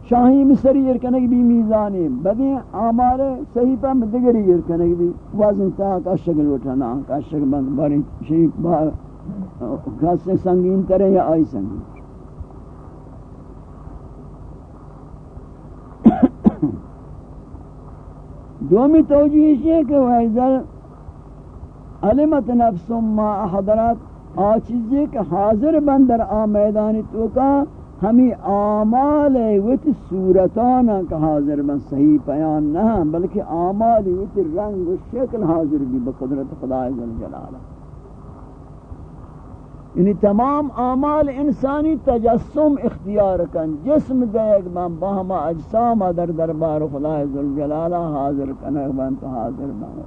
شاہی مصری یرکنگ بھی میزانی. بدی اعمال صحیفہ میں دگری یرکنگ بھی وزن تا کشک لوٹنا، کشک بند باری شیف بار گھس سنگین کرے یا آئی سنگین. دومی توجیہ یہ کہ وحیدل علمت نفس ما احضرت آچیزی کہ حاضر بندر آ میدانی تو کا ہمیں آمال ویت صورتانا کہ حاضر بند صحیح پیان نہ بلکہ آمال ویت رنگ و شکل حاضر بھی بقدرت خدا جلالہ یعنی تمام اعمال انسانی تجسم اختیار کن، جسم دیگ من باہما اجسام در دربار خدا ذوالجلالہ حاضر کنگ من تو حاضر من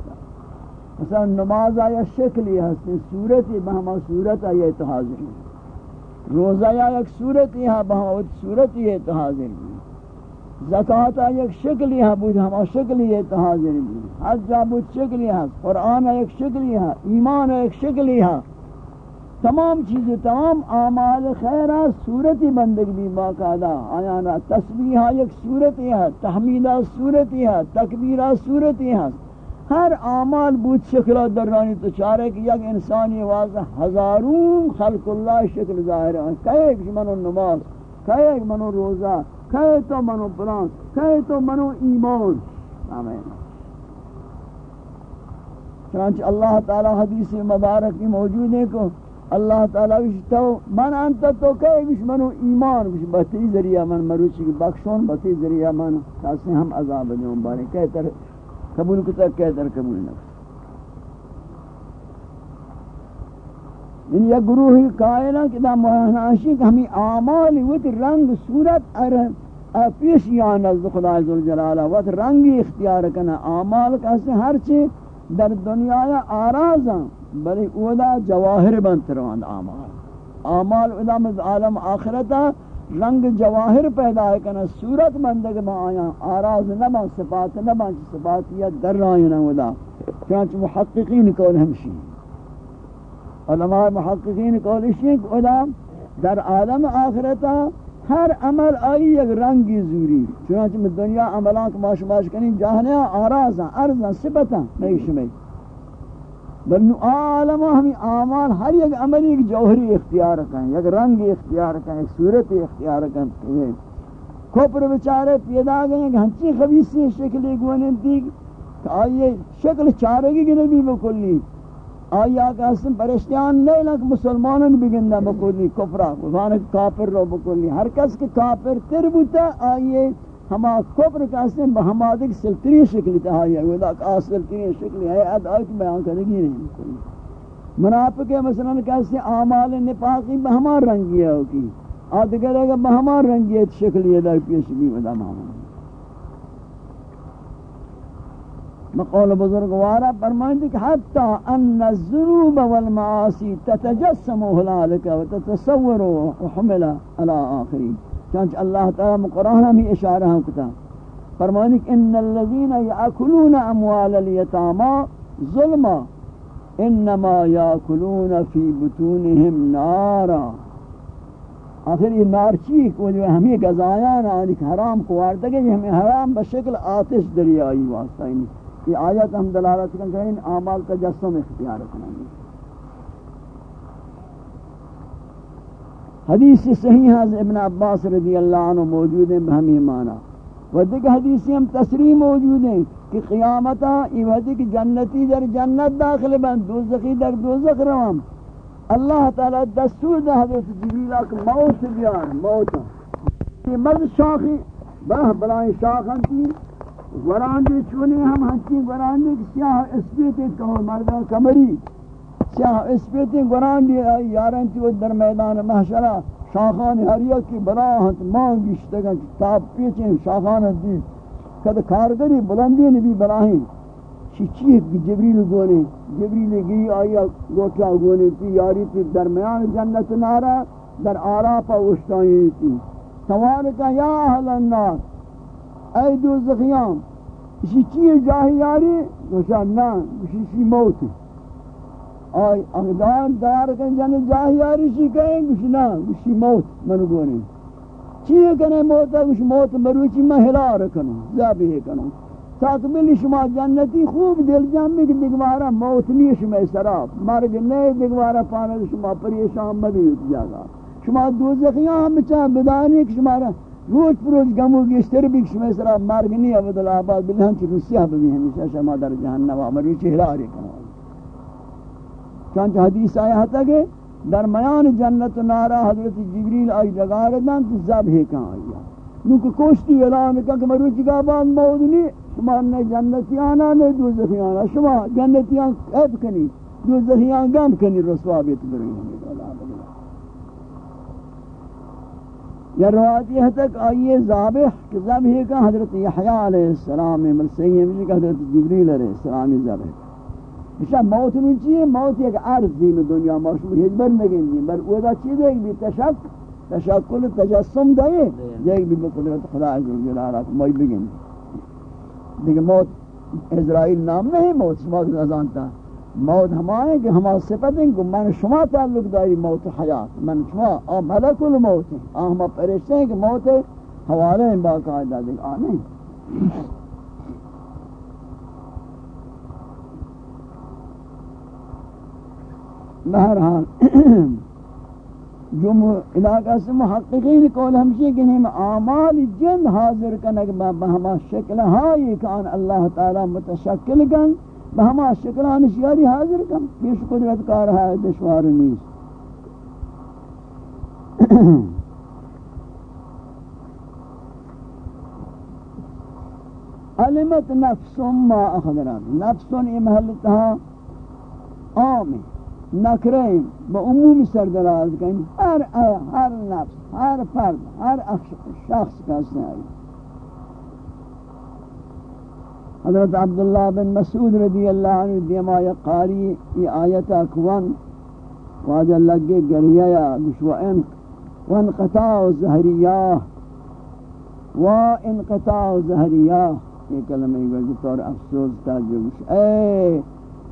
مثلا نماز آیا شکلی ہستی یعنی صورتی بہما صورت آیا تو حاضر روزہ آیا ایک صورتی ہے بہما صورتی ہے تو حاضر زکاة آیا ایک شکلی ہے بود ہما شکلی ہے تو حاضر حج بود شکلی ہے قرآن ایک شکلی ہے ایمان ایک شکلی ہے تمام چیزیں، تمام اعمال خیرہ صورتی بندگ بھی باقاعدہ آیا نا تسبیحہ ایک صورتی ہے تحمیدہ صورتی ہے تکبیرہ صورتی ہے۔ ہر اعمال بود شکلہ درانی تو چارے کہ یک انسانی واضح ہزاروں خلق اللہ شکل ظاہر ہے کہے ایک منو نماز، کہے ایک منو روزہ، کہے تو منو پران کہے تو منو ایمان۔ آمین۔ چنانچہ اللہ تعالی حدیث مبارک کی موجود ہے کہ اللہ تعالی وشتو من انت تو کہ وش منو ایمان وش بتی ذریعہ من مروچی کی بخشون بتی ذریعہ من تاسے ہم عذاب دیوں بارے کہتر قبول کتا کہتر قبول نہ ان یہ یعنی گروہ قائلہ کہ دا مہناشی کہ ہمیں اعمال وت رنگ صورت ار پیش یا نزد خدا عزوجلالہ وت رنگی اختیار کنا۔ اعمال کا سے ہر چیز در دنیا آرازاں۔ بلی اودا جواہر بنت روان آمال آمال اودا مز عالم آخرتا رنگ جواہر پیدا ہے کنا صورت مندگ با آیا، آراز نبا صفات نبا صفاتیت در رائنا اودا چنانچہ محققین کول ہمشی علماء محققین کول اشی اودا در عالم آخرتا ہر عمل آئی یک رنگی زوری. چنانچہ میں دنیا عملان کو ماش ماش کنی جاہنے آرازاں، ارزاں، صفتاں نہیں شمی بلنو عالم ہمیں آمان ہر یک عمل ایک جوہری اختیار کریں یک رنگ اختیار کریں ایک صورت اختیار کریں کھوپر بچارے پیدا گئے، کہ ہنچی خبیصی شکلی گونے دیگ؟ کہ آئیے شکل چارگی کی نبی بکلی. آیا کہ اسم پرشتیان نہیں، لکھ مسلمانن بگندہ بکلی کفرہ وانک کافر رو بکلی. ہر کس کے کافر تر بوتا، آئیے ہما کفر کا اس اسم بہمادک سلطری شکلی تا آیا ودا کہ سلطری شکلی ہے اد آیت بیان کرنگی نہیں بکلی منافق مثلا کیسے اعمال نفاقی بہما رنگی ہے کی آدگر اگر بہما رنگی ہے شکلی ہے در پیش بھی ودا ماما مقول بزرگوارا فرمائیں کہ حتی ان الذنوب والمعاصی تتجسم هنالك وتتصور وحمل على آخرین۔ چانچہ اللہ تعالی قرآن ہمیں اشارہ ہم کتا فرمائیں کہ ان الذين ياكلون اموال اليتامى ظلما انما ياكلون في بطونهم نارا آخر یہ نار چی کو جو ہمیں غذایان آنی حرام کو وارتا کہ ہمیں حرام بشکل آتش دریائی واسطہ یہ آیت ہم دلالت کریں کہ ان اعمال کا جسم اختیار کریں حدیث صحیح ہے ابن عباس رضی اللہ عنہ موجود ہیں بہمی معنی و دیکھ حدیثی ہم تصریح موجود ہیں کہ قیامتا یہ وحدی کہ جنتی در جنت داخل بند دوزخی در دوزخ روام اللہ تعالی دستور دا حضرت جبریلہ کہ موت بیان موت۔ یہ مرد شاخی بہ بلائیں شاخ ہنتی گراندی چونی ہم ہنچی گراندی سیاہ اسپیتی کہو مردان کمری۔ سیاہ اسپیتی گراندی یارنتی و در میدان محشرہ شاخان ہریا کی بلا ہنت مانگی شتگا کتاب پیچیں شاخان ہنتی کد کارگری بلندی نبی بلاہیں چیچی جبریل گونے؟ جبریل گئی آیا گوٹا گونے تی، یاری تی، درمیان جنت نارا، در آراپا اشتائی تی۔ سوالکا یا اہل الناس ای دوزخیان اسی چیئے جاہی یاری؟ نوشان نا اسی چی موت آئی اقدار دار کن جانے جاہی یاری اسی کہیں اسی نا اسی موت منو گونے۔ چیئے کنے موت ہے اسی موت مروچی میں ہلا رکنو زیادی ہے کنو تاکملی شما جنتی، خوب دل جنبی کہ دگوارا موت نہیں شما سراب۔ مرگ نہیں دگوارا پانا شما پریشان مبید جاگا۔ شما دو زخیان ہم چاہ بدانی کہ شما روز پروز گمو گشتر بھی شما سرا مرگ نہیں عبد الآباد بلہن چی روسیہ بھی ہمیشہ شما در جہنم آمری چی ہلاری کنو چانچہ حدیث آیا تھا کہ درمیان جنت و نارا حضرت جبریل آئی لگار دن تو زبہ کہاں آیا نوکہ کوشتی اعلان کہا کہ مروچی کا بعد موت نہیں، شما نے جنتیانا نے دوزخیانا، شما جنتیان کیف کنی دوزخیان گم کنی رسوا بیت برین ہمیں یا روایت یہ تک آئیے ذابح کہ ذبح کا حضرت یحییٰ علیہ السلام مرسیہ میں کہ حضرت جبریل علیہ السلام ذبح بشا موت نہیں چیئے موت ایک عرض دی میں دنیا مشہور ہیچ بر نگن دی بر اودا چیز ایک بھی تشک تشکل تجسم دے ایک بھی بقدرت خدا عز و جلالہ موت بگن دیکھ موت اسرائیل نام نہیں موت موت نظانتا موت ہمائیں کہ ہما صفت ہیں کہ من شما تعلق داری موت حیات من شما آ ملک الموت ہیں آ ہما پرشتے ہیں کہ موت حوالے ہیں باقاعدہ دیکھ آنے بہرحال جو علاقہ سے محققین قول ہمشی کہ ہم اعمال جن حاضر کنک بہما شکل ہائی کان اللہ تعالی متشکل کن بہما شکلان شیاری حاضر کم پیش قدرت کار ہے، دشوار نیست۔ علمت نفس ما اخدران نفس یہ محلتها عام نکریں با عمومی سردراز کہیں ہر ہر نفس ہر فرد ہر شخص کا سنائی حضرت عبداللہ بن مسعود رضی اللہ عنہ دیما یا قاری یہ آیت اکوان واجہ لگے گریہ یا گشو وانقطاع زہریہ وانقطاع زہریہ، یہ کلمہ یہ طور افسوس تا جو اے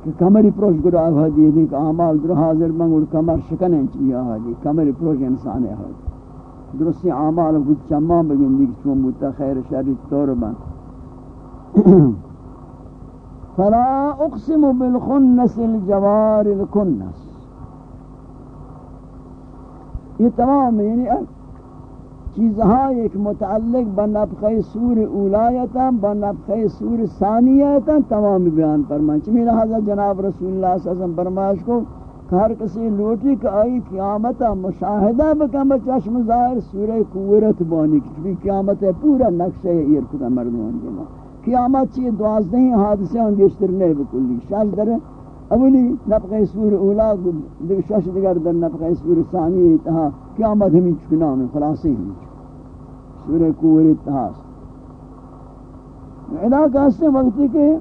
کہ کمری پروش گرو آہا دی دی کہ آمال در حاضر منگوڑ کمر شکنیں چی آہا دی کمری پروش انسان ہے درستی آمال کچھ چمان بگن دی کہ چون بوتا خیر شری طور بند. فلا اقسم بالخنس الجوار الكنس یہ تمام یعنی چیزہا ایک متعلق بنفخ سور اولایتا بنفخ سور ثانیتا تمام بیان فرمائیں۔ چمی لہذا جناب رسول اللہ صلی اللہ علیہ وسلم فرمائش کو کہ ہر کسی لوٹی کہ آئی قیامتا مشاہدہ بکن بچشم ظاہر سورہ قورت بانی کی قیامت پورا نقشہ ایرکتا مردمان جمع قیامت چیئے دوازدہیں حادثے ہوں گشتر نہیں بکلی۔ شاش در اولی نفق سور اولا دیکھ شاش دیگر در نفق سور ثانی اتحا قیامت ہمیں چکنا میں خلاصی ہمیں سورہ کور اتحاس علاقہ سے وقتی کہ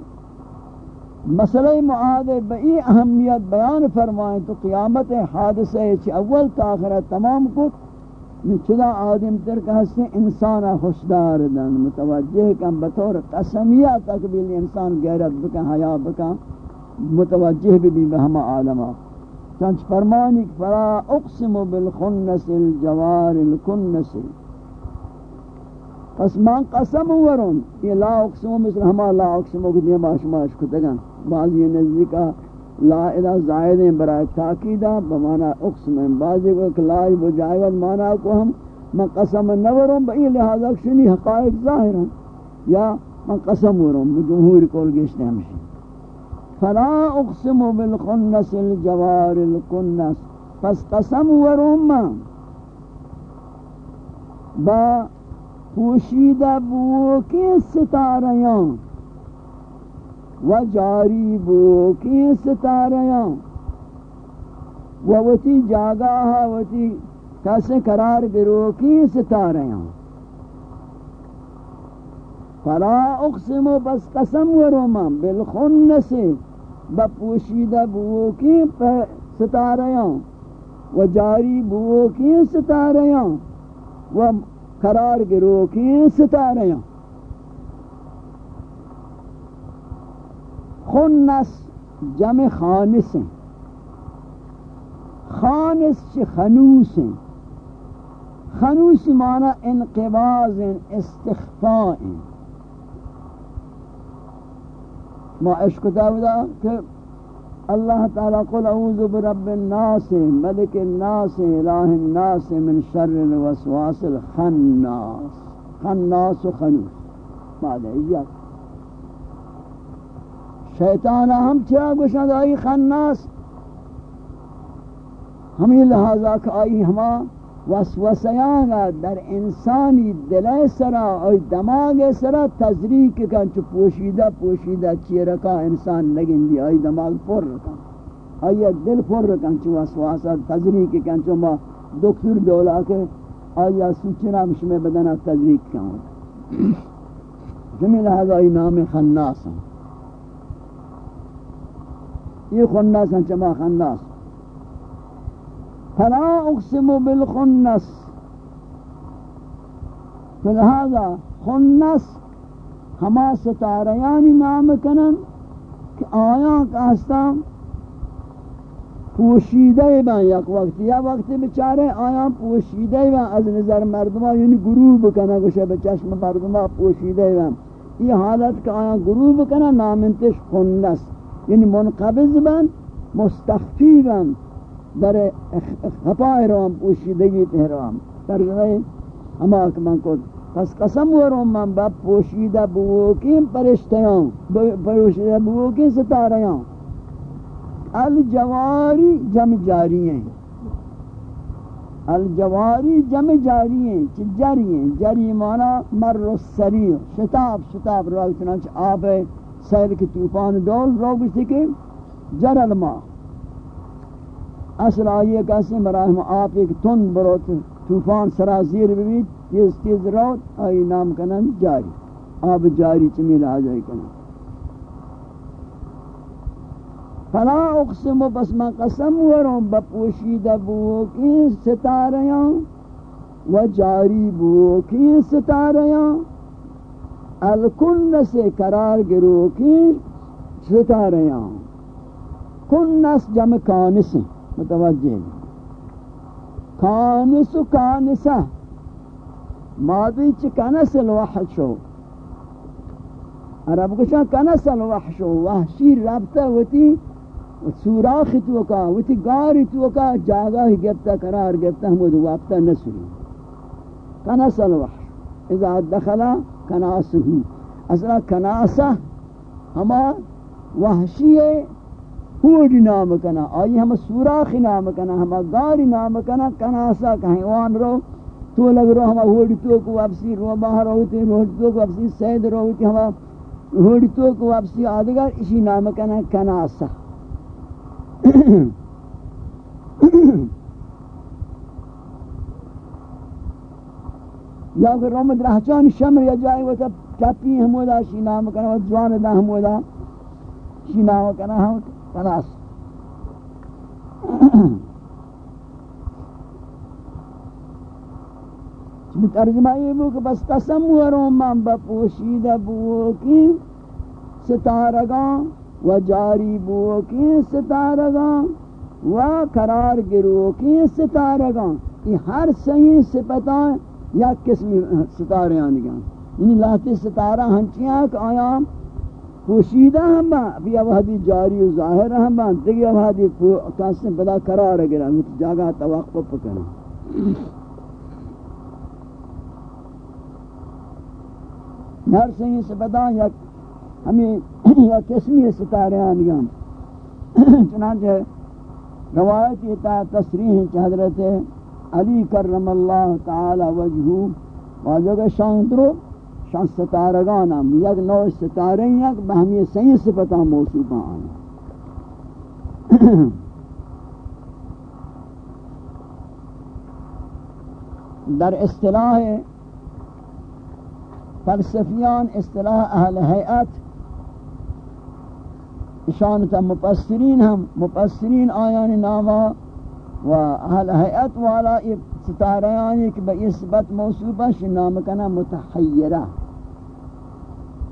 مسئلہ معاہدے بئی اہمیت بیان فرمائیں تو قیامت حادثہ چی اول تاخرہ تمام کو چدا آدم تر کہ ہستے انسان خوشدار دن۔ متوجہ کن بطور قسمیہ تقبیل انسان غیرت بکن حیاء بکن۔ متوجہ بھی بہما عالمہ چنچ فرمانی فلا اقسم بالخنس الجوار الکنس۔ پس من قسم ورن یہ لا اقسم مثل ہما لا اقسم کو دیا باشماش کو دگن. بعض یہ نزدیکا لا الہ زائد ہیں برای تاکیدہ بمانا اقسم ہیں. بعضی کو ایک لا بجائیوت مانا کو ہم من قسم نورن بئی لہذا شنی حقائق ظاہر ہیں. یا من قسم ورن جمہور کول گشتے ہمشی فلا اقسم بالخنس الجوار الکنس. پس قسم ورن من. با پوشیدہ بو کے ستاریاں و جاری بو کے ستاریاں و وتی جاگاہا وتی کیسے قرار گرو کی ستاریاں فلا اقسم بس قسم ورما بالخنس بپوشیدہ بو کی ستاریاں و جاری بو کی ستاریاں و قرار گرو کی ستاریاں خنس جمع خانس ہیں۔ خانس چھ خنوس ہیں۔ خنوس معنی انقباز استخفاء ما عشق داودا کہ اللہ تعالیٰ قل أعوذ برب الناس ملک الناس الہ الناس من شر الوسواس الخناس. خناس و خنوس ماذا ایجاد شیطان ہم چرا گوشند آئی خناس. ہمیں لہذا کہ آئی ہما وسوسیانا در انسانی دل سرا اور دماغ سرا تذریق کن چو پوشیدہ پوشیدہ چیرکا انسان لگن دی آئی دماغ پر رکن آئی دل پر رکن چو وسواسا تذریق کن چو ما دکتر دولا کے آئی سوچنا مشمع بدنا تذریق کن۔ جمعی لہذا آئی نام خناس۔ ہیں یہ خناس ہیں چما خناس۔ فلا اقسم بالخنس. فلہذا خنس ہما ستاریانی نام کنن کہ آیاں کا ہستان پوشیدہ بان یک وقت، یا وقت بچارے آیاں پوشیدہ بان از نظر مردمہ یعنی گروہ بکنا گوشے بچشم مردمہ پوشیدہ بان یہ حالت کہ آیاں گروہ بکنا نامنتش خنس یعنی منقبض بان مستخفی بان در خفای روام پوشیدگی تہروام در رہے ہما اکمان کو پس قسم ورم من با پوشیدہ بوکیم پرشتیاں پوشیدہ بوکیم ستاریاں الجواری جم جاری ہیں الجواری جم جاری ہیں چی جری ہیں جری مانا مر السریع شتاب شتاب روی چنانچہ آب سیل کی توفان دول رو بشتی کہ جر الماء اصل آئیے کسی مراہم آپ ایک تن بروت طوفان سرازیر بھی تیز تیز روت آئی نام کنن جاری۔ آب جاری چمیل آجائی کنن فلا اقسم و بس من قسم ورم بپوشیدہ بوکی ستاریاں و جاری بوکی ستاریاں الکن سے قرار گرو کی ستاریاں کنس جمع کانس ہیں۔ متوجہ کانس و کانسہ ماضی چی کنس الوحش شو عرب کشا کنس الوحش شو وحشی ربطہ ہوتی سوراخ تو کا وتی گاری تو کا، جاگہ گرتا، قرار گرتا، ہم وہ وقتا نسری کنس الوحش اذا دخل کناسه اصلا کناسہ ہما وحشی ہوڈی نام کنا، آئی ہم سوراخی نام کنا، ہم گاری نام کنا، کناسا کہیں وان رو، تو لگ رو، ہم ہوڈی تو کو واپسی رو، باہر ہوتی ہوڈی تو کو واپسی، سید رو ہوتی ہم ہوڈی تو کو واپسی، آدھگر اسی نام کنا، کناسا۔ یا کہ رومد رہچان شمر یا جائے وہ سب چپی ہمودا شی نام کنا جوان دا ہمودا شی نام کنا، ہم خلاص۔ چمی ترجمہ یہ بو کہ بس قسم تصوروں من بپوشیدہ بو کی ستارگاں و جاری بو کی ستارگاں و قرار گرو کی ستارگاں۔ یہ ہر صحیح صفتاں یا قسم ستارے آنگاں یعنی لاتی ستارہ ہنچیاں کہ آیا پوشیدہ ہم با ابھی اب حدی جاری و ظاہر ہم با دیکھ اب حدی کانسے بدا قرار گرا مجھے جاگہ توقف کرنا ہر سے یہ سبدا یا ہمیں یا قسمی ستارے آنگام چنانچہ روایت یہ تصریح ہے کہ حضرت علی کرم اللہ تعالی وجہو واجہ شان درو شان ستارگان ہم یک نو ستارے یک بہمی صحیح صفتہ موصوفہ آنا در اصطلاح فلسفیان، اصطلاح اہل حیعت اشانتا مپسرین ہم مپسرین آیان ناما و اہل حیعت والا ستاریان ایک با اس بات موصوبہ شی نام کنا متحیرہ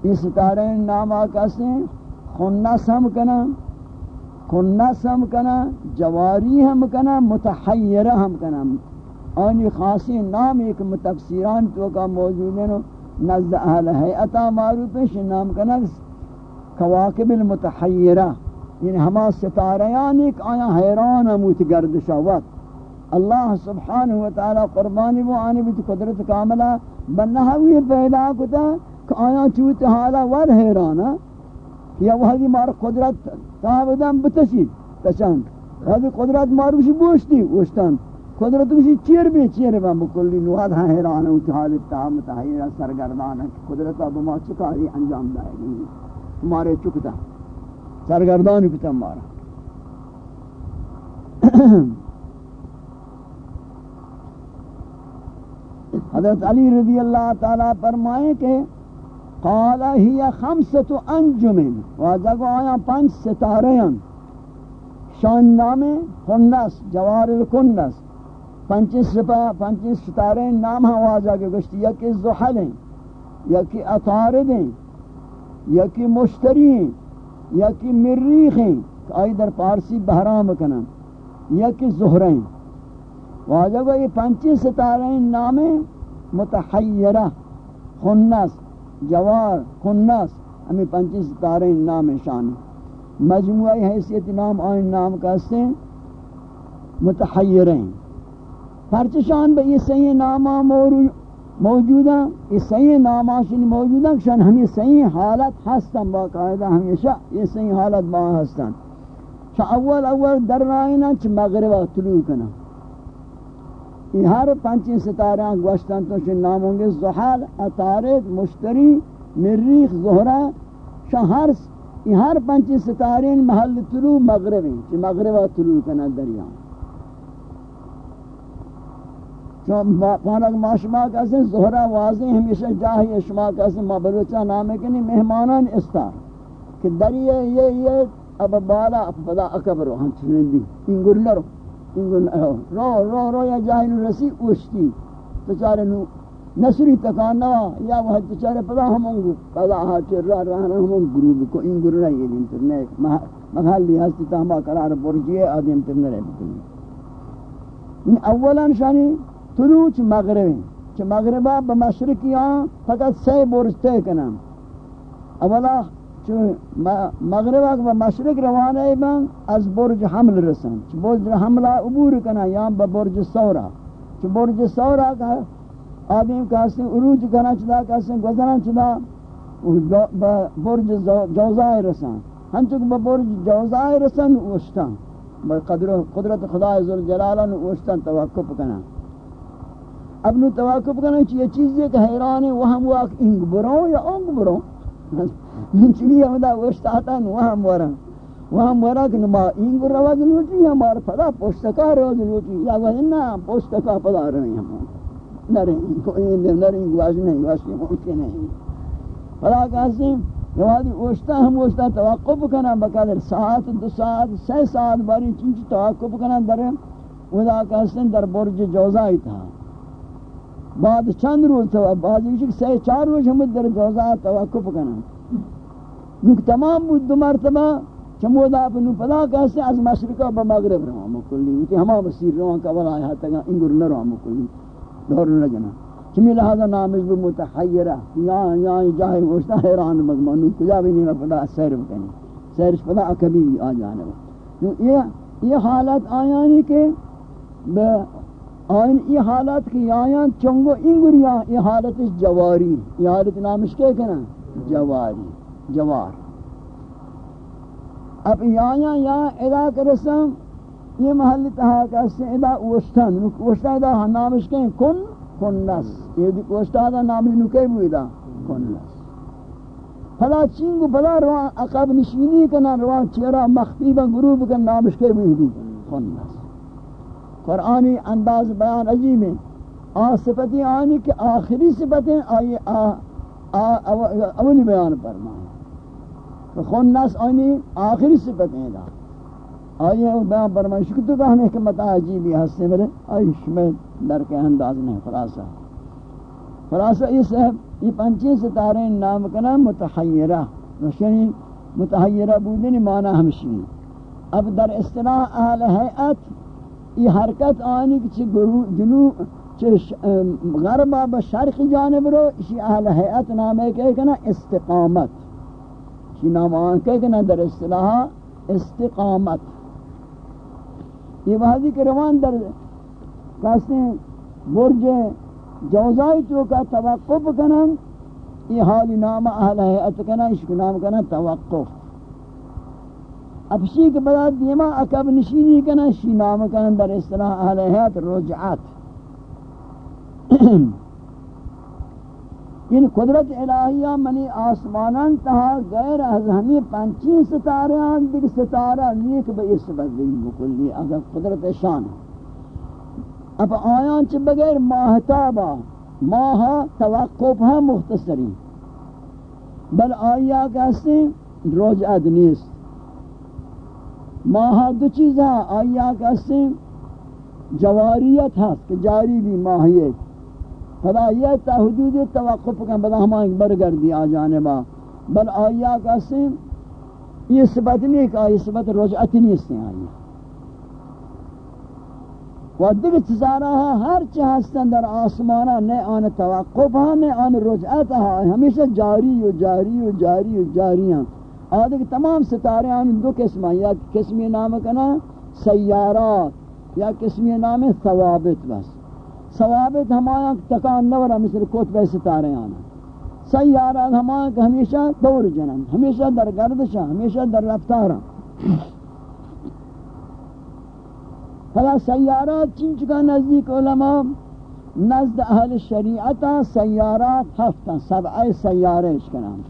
اس ستاریان نام آکا خنس ہم کنا خنس ہم کنا، جواری ہم کنا متحیرہ ہم کنا۔ آنی خاصی نام ایک متفسیران تو کا موجود ہے نزد اہل حیعتا معروف ہے نام کنا، کواکب المتحیرہ یعنی ہما ستاریان ایک آیا حیران موت گردشا وقت اللہ سبحانہ وتعالی قربانی وہ آنے بھی قدرت کاملہ بنہوی پیدا کتا کہ آیا چوت حالا ور حیرانا یا وہی مار قدرت تابدن بتسی تچند وہی قدرت مار بشی بوشتی وشتن قدرت بشی چیر بھی چیر بھی مکلی نواد ہاں حیرانا ہوتی حالت تام تحیرہ سرگردانا قدرت اب ما چکاری انجام دائے گی؟ تمہارے چکتا. سرگردانی کتا مارا. حضرت علی رضی اللہ تعالی فرمائے کہ قال ہی خمسۃ انجم واجہ کو آیا پانچ ستارے ہیں۔ شان نام خنس، جوار الکنس پنچ سپا پنچ ستارے نام ہیں واجہ کے گشت یا کہ زحل ہیں یا کہ اطارد ہیں یا کہ مشتری ہیں یا کہ مریخ ہیں آئی در پارسی بہرام کنا یا کہ زہرہ ہیں۔ واجہ کو یہ پنچی ستارے نام متحیرہ، خنس۔ جوار خنس ہمیں پنچی ستارے نام شان مجموعی حیثیت نام آئین نام کہتے ہیں متحیرین پرچ شان بہ یہ صحیح نامہ موجود ہیں یہ صحیح نامہ شن موجود ہیں شان ہمیں صحیح حالت ہستن، باقاعدہ ہمیشہ یہ صحیح حالت با ہستن۔ شان اول اول در رائنا چھ مغرب طلوع کنا۔ یہ ہر پنچین ستارہ گوشتن تو شن نام ہوں گے، زحال اتارد مشتری، مریخ زہرہ شان ہر یہ ہر پنچین ستارین محل طلوع مغرب ہیں چھ مغرب طلوع کنا دریا چون پانک ما شما کسی زہرہ واضح ہمیشہ جاہی شما کسی ما بلوچہ نامے کنی مہمانان استار کہ دریئے یہ یہ، اب بالا، اب بدا اکبرو ہم چنین دی انگر نرو رو رو یا جاہل رسی اوشتی تچارے نو نصری تکانا، یا وہ تچارے پدا ہم انگو پدا آچے را را را ہم گروب کو ان گروہ رہی ہے انتر نیک محلی ہستی تاہما قرار برجیے آدھی انتر نرے بکنی ان اولا شانی طلوع چھ مغرب چھ مغربہ بمشرقیاں فقط سی برجتے کنم. اولا چون مغرب اک مشرق روانہ ایبن از برج حمل رسن. چ برج حملہ عبور کنا یا یعنی با برج سورا چ برج سورا کا آدم کہاستے ہیں عروج کرنا چدا کہاستے ہیں گزران چدا برج جوزائے رسان ہم چکہ برج جوزائے رسان اوشتان قدرت خدا عزل جلالہ اوشتان توقف کرنا اب نو توقف کرنا چاہیے چیز ہے کہ حیران ہے وہم واقع انگ بروں یا انگ بروں من چلی ہمدا اوشتاتا وہم ورن وہم ورن کہ نما انگ رواز لوٹی ہمارا پدا پوشتکا رواز لوٹی یا وہ نا پوشتکا پدا رہے ہیں ہم نریں کوئی نریں گواز نہیں گواز ممکن نہیں فلا کہتے ہیں یوادی اوشتا ہم اوشتا توقف کنا بقدر ساعت دو ساعت سی ساعت باری چنچ توقف کنا در ودا کہتے ہیں در برج جوزائی تھا بعد چند روز تھا بعد یہ سی چار روز ہم در جوزائی توقف کنا نک تمام بود دو مرتبہ چمودا اپنو پدا کہتے ہیں از مشرقہ بمغرب رہا مکلی کہ ہما مسیر رہا کہ ولا آیا تگا انگر نہ رہا مکلی دور نہ جنا چمی لہذا نامش بھی متحیرہ یا یا جاہی گوشتا حیران مضمون. کجا بھی نہیں پتا سیر بکنی؟ سیرش پتا کبھی بھی آ جانے با یہ یہ حالت آیانی کے آئین یہ حالت کی آیان چنگو انگر یا یہ حالت جواری یہ حالت نامش کے کنا جواری جوار اب یہ آیان یا ادا کرسم یہ محل تہا کہ ادا اوشتن اوشتن ادا نامش کے کن کنس یہ دی استاد نام نو کہ بویدا کنس پھلا چینگو پھلا روان عقب نشینی کنا روان چیرا مخفیبا گروب کن نامش کہ بویدی کنس قرآنی انداز بیان عجیب ہے۔ آ صفتی آنی کہ آخری صفتیں آئی اولی بیان فرمائے۔ خنس آنی، آخری صفتیں دا۔ آئیے بیان فرمائے۔ شکتو کہ ہمیں حکمت عجیبی ہستے ملے آئی شمیل در کے انداز نہیں، خلاصہ۔ خلاصہ اس یہ پنچی ستارے نام کنا متحیرہ۔ روشنی متحیرہ بودنی معنی ہمشی اب در اصطلاح اہل حیعت یہ حرکت آنی کہ جنوب چھ غربہ بشرق جانب رو اسی اہل حیعت نام ہے کہ کنا استقامت. اسی نام آن کہ کنا در اصطلاح استقامت. یہ وحدی کے روان در کہتے ہیں برج جوزائی تو کا توقف کنن، یہ حالی نام اہل حیعت کنن اس کو نام کنن توقف. اب کے بعد دیما اکب نشینی کنن شی نام کنن در اصطلاح اہل حیعت رجعت ان قدرت الہیہ منی آسمانان تہا غیر از ہمیں پنچین ستارے آن دیکھ ستارہ نیک بے اس بدلی بکلی اگر قدرت شان. اب آیان چھ بغیر ماہتابا ماہ توقف ہاں مختصری. بل آیا کہتے ہیں روج ادنیس ماہ دو چیزاں آیا کہتے ہیں جواریت ہے کہ جاری بھی ماہیت خدا یہ تا حدود توقف کا بدا ہمیں برگردی آ جانے با. بل آیا کہتے ہیں یہ صفت نہیں کہ یہ صفت روجعت نہیں اس نے آئی و دیگه چیزارا ہر چہستن در آسمانا نے آن توقف ہاں نے آن رجعت ہاں ہمیشہ جاری و جاری و جاری و جاری ہیں آدھے کہ تمام ستارے آن دو قسم ہیں، یا قسمی نام کنا سیارات، یا قسمی نام ثوابت بس۔ ثوابت ہمایا تکان نورا مثل کوتبہ ستارے آنا سیارات ہمایا کہ ہمیشہ دور جنن ہمیشہ در گردشا ہمیشہ در رفتارا فلا سیارات چین چکا نزدیک علماء؟ نزد اہل شریعتا سیارات ہفتاں سبعی سیارے اشکنام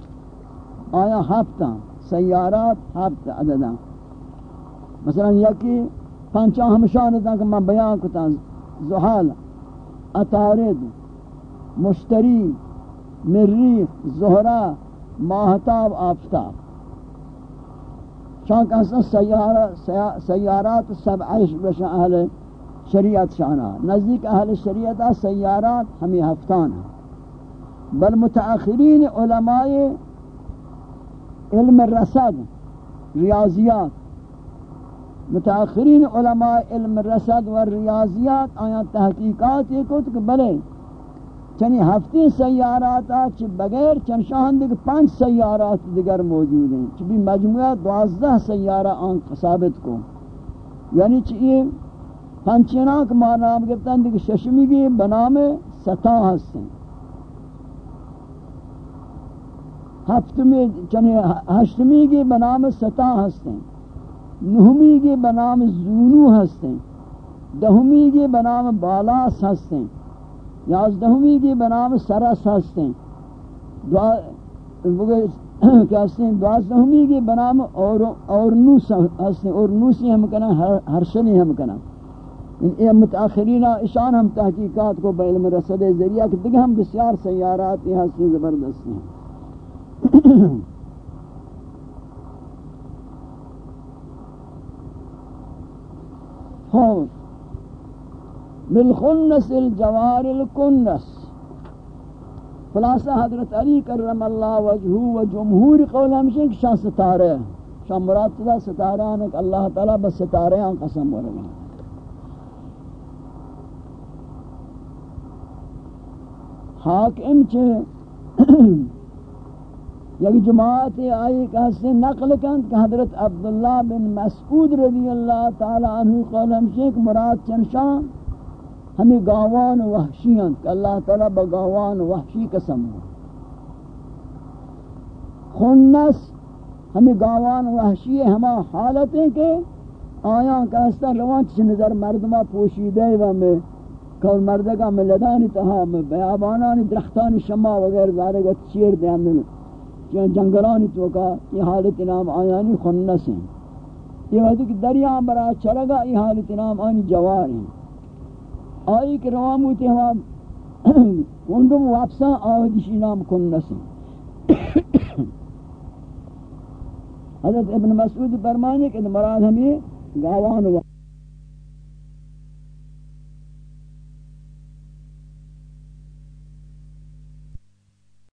آیا ہفتاں سیارات ہفت عدداں۔ مثلا یکی پنچا ہمشانتا کہ میں بیان کتا زحال اتارد، مشتری مریخ زہرہ ماہتاب، آفتاب۔ شان کہاں سیارہ سیارات سبعش بشان اہل شریعت شانا نزدیک اہل شریعت سیارات ہمیں ہفتان ہیں۔ بل متاخرین علماء علم رسد، ریاضیات. متاخرین علماء علم رسد و ریاضیات آیا تحقیقات یہ کو کہ بلے، چنی ہفتی سیارات چ بغیر چن شاہن دیگر پانچ سیارات دیگر موجود ہیں چ بھی مجموعہ دوازدہ سیارہ آن ثابت کو. یعنی چ یہ پنچیناک معنام گفتن دیگر ششمی بھی بنام ستا ہستیں ہفتمی چنے ہشتمی کی بنام ستا ہستیں، نہمی کی بنام زونو ہستیں، دہمی کی بنام بالاس ہستیں یازدہمی کی بنام سرس ہستیں۔ کہتے ہیں دوازدہمی کی بنام اورنوس ہستیں۔ اورنوسی ہم کنا ہرشنی ہم کنا۔ یہ متاخرین اشان ہم تحقیقات کو بعلم رسد ذریعہ، کہ دیکھ ہم بسیار سیارات یہ ہستی زبردست ہیں۔ ہاں. خوف بالخنس الجوار الکنس. خلاصہ حضرت علی کرم اللہ وجہو و جمہور قول ہمشہ کہ شاہ ستارے شاہ مراد تدا ستارے آنک اللہ تعالیٰ بس ستارے آن قسم ورگا حاکم چھے یک جماعت آئی کہتے نقل کند کہ حضرت عبداللہ بن مسعود رضی اللہ تعالی عنہ قول ہمشہ کہ مراد چنشان ہمیں گاوان وحشی ہیں کہ اللہ تعالیٰ با گاوان وحشی قسم ہو۔ خنس ہمیں گاوان وحشی ہے ہما حالت ہیں کہ آیا کہستا روان چھ نظر مردمہ پوشیدے و میں کول مردگا میں لدانی تہا، میں بیابانانی درختانی شما وغیر زارے گا، چیر دے اندن جنگلانی تو کا یہ حالت نام آیانی خنس ہیں۔ یہ وقت کہ دریا برا چلگا یہ حالت نام آنی جوار ہیں۔ آئی کہ روان موتی ہوا کندم واپسا آوہدشی نام کنسی حضرت ابن مسعود فرمانے کہ مراد ہمیں گاوان ہوا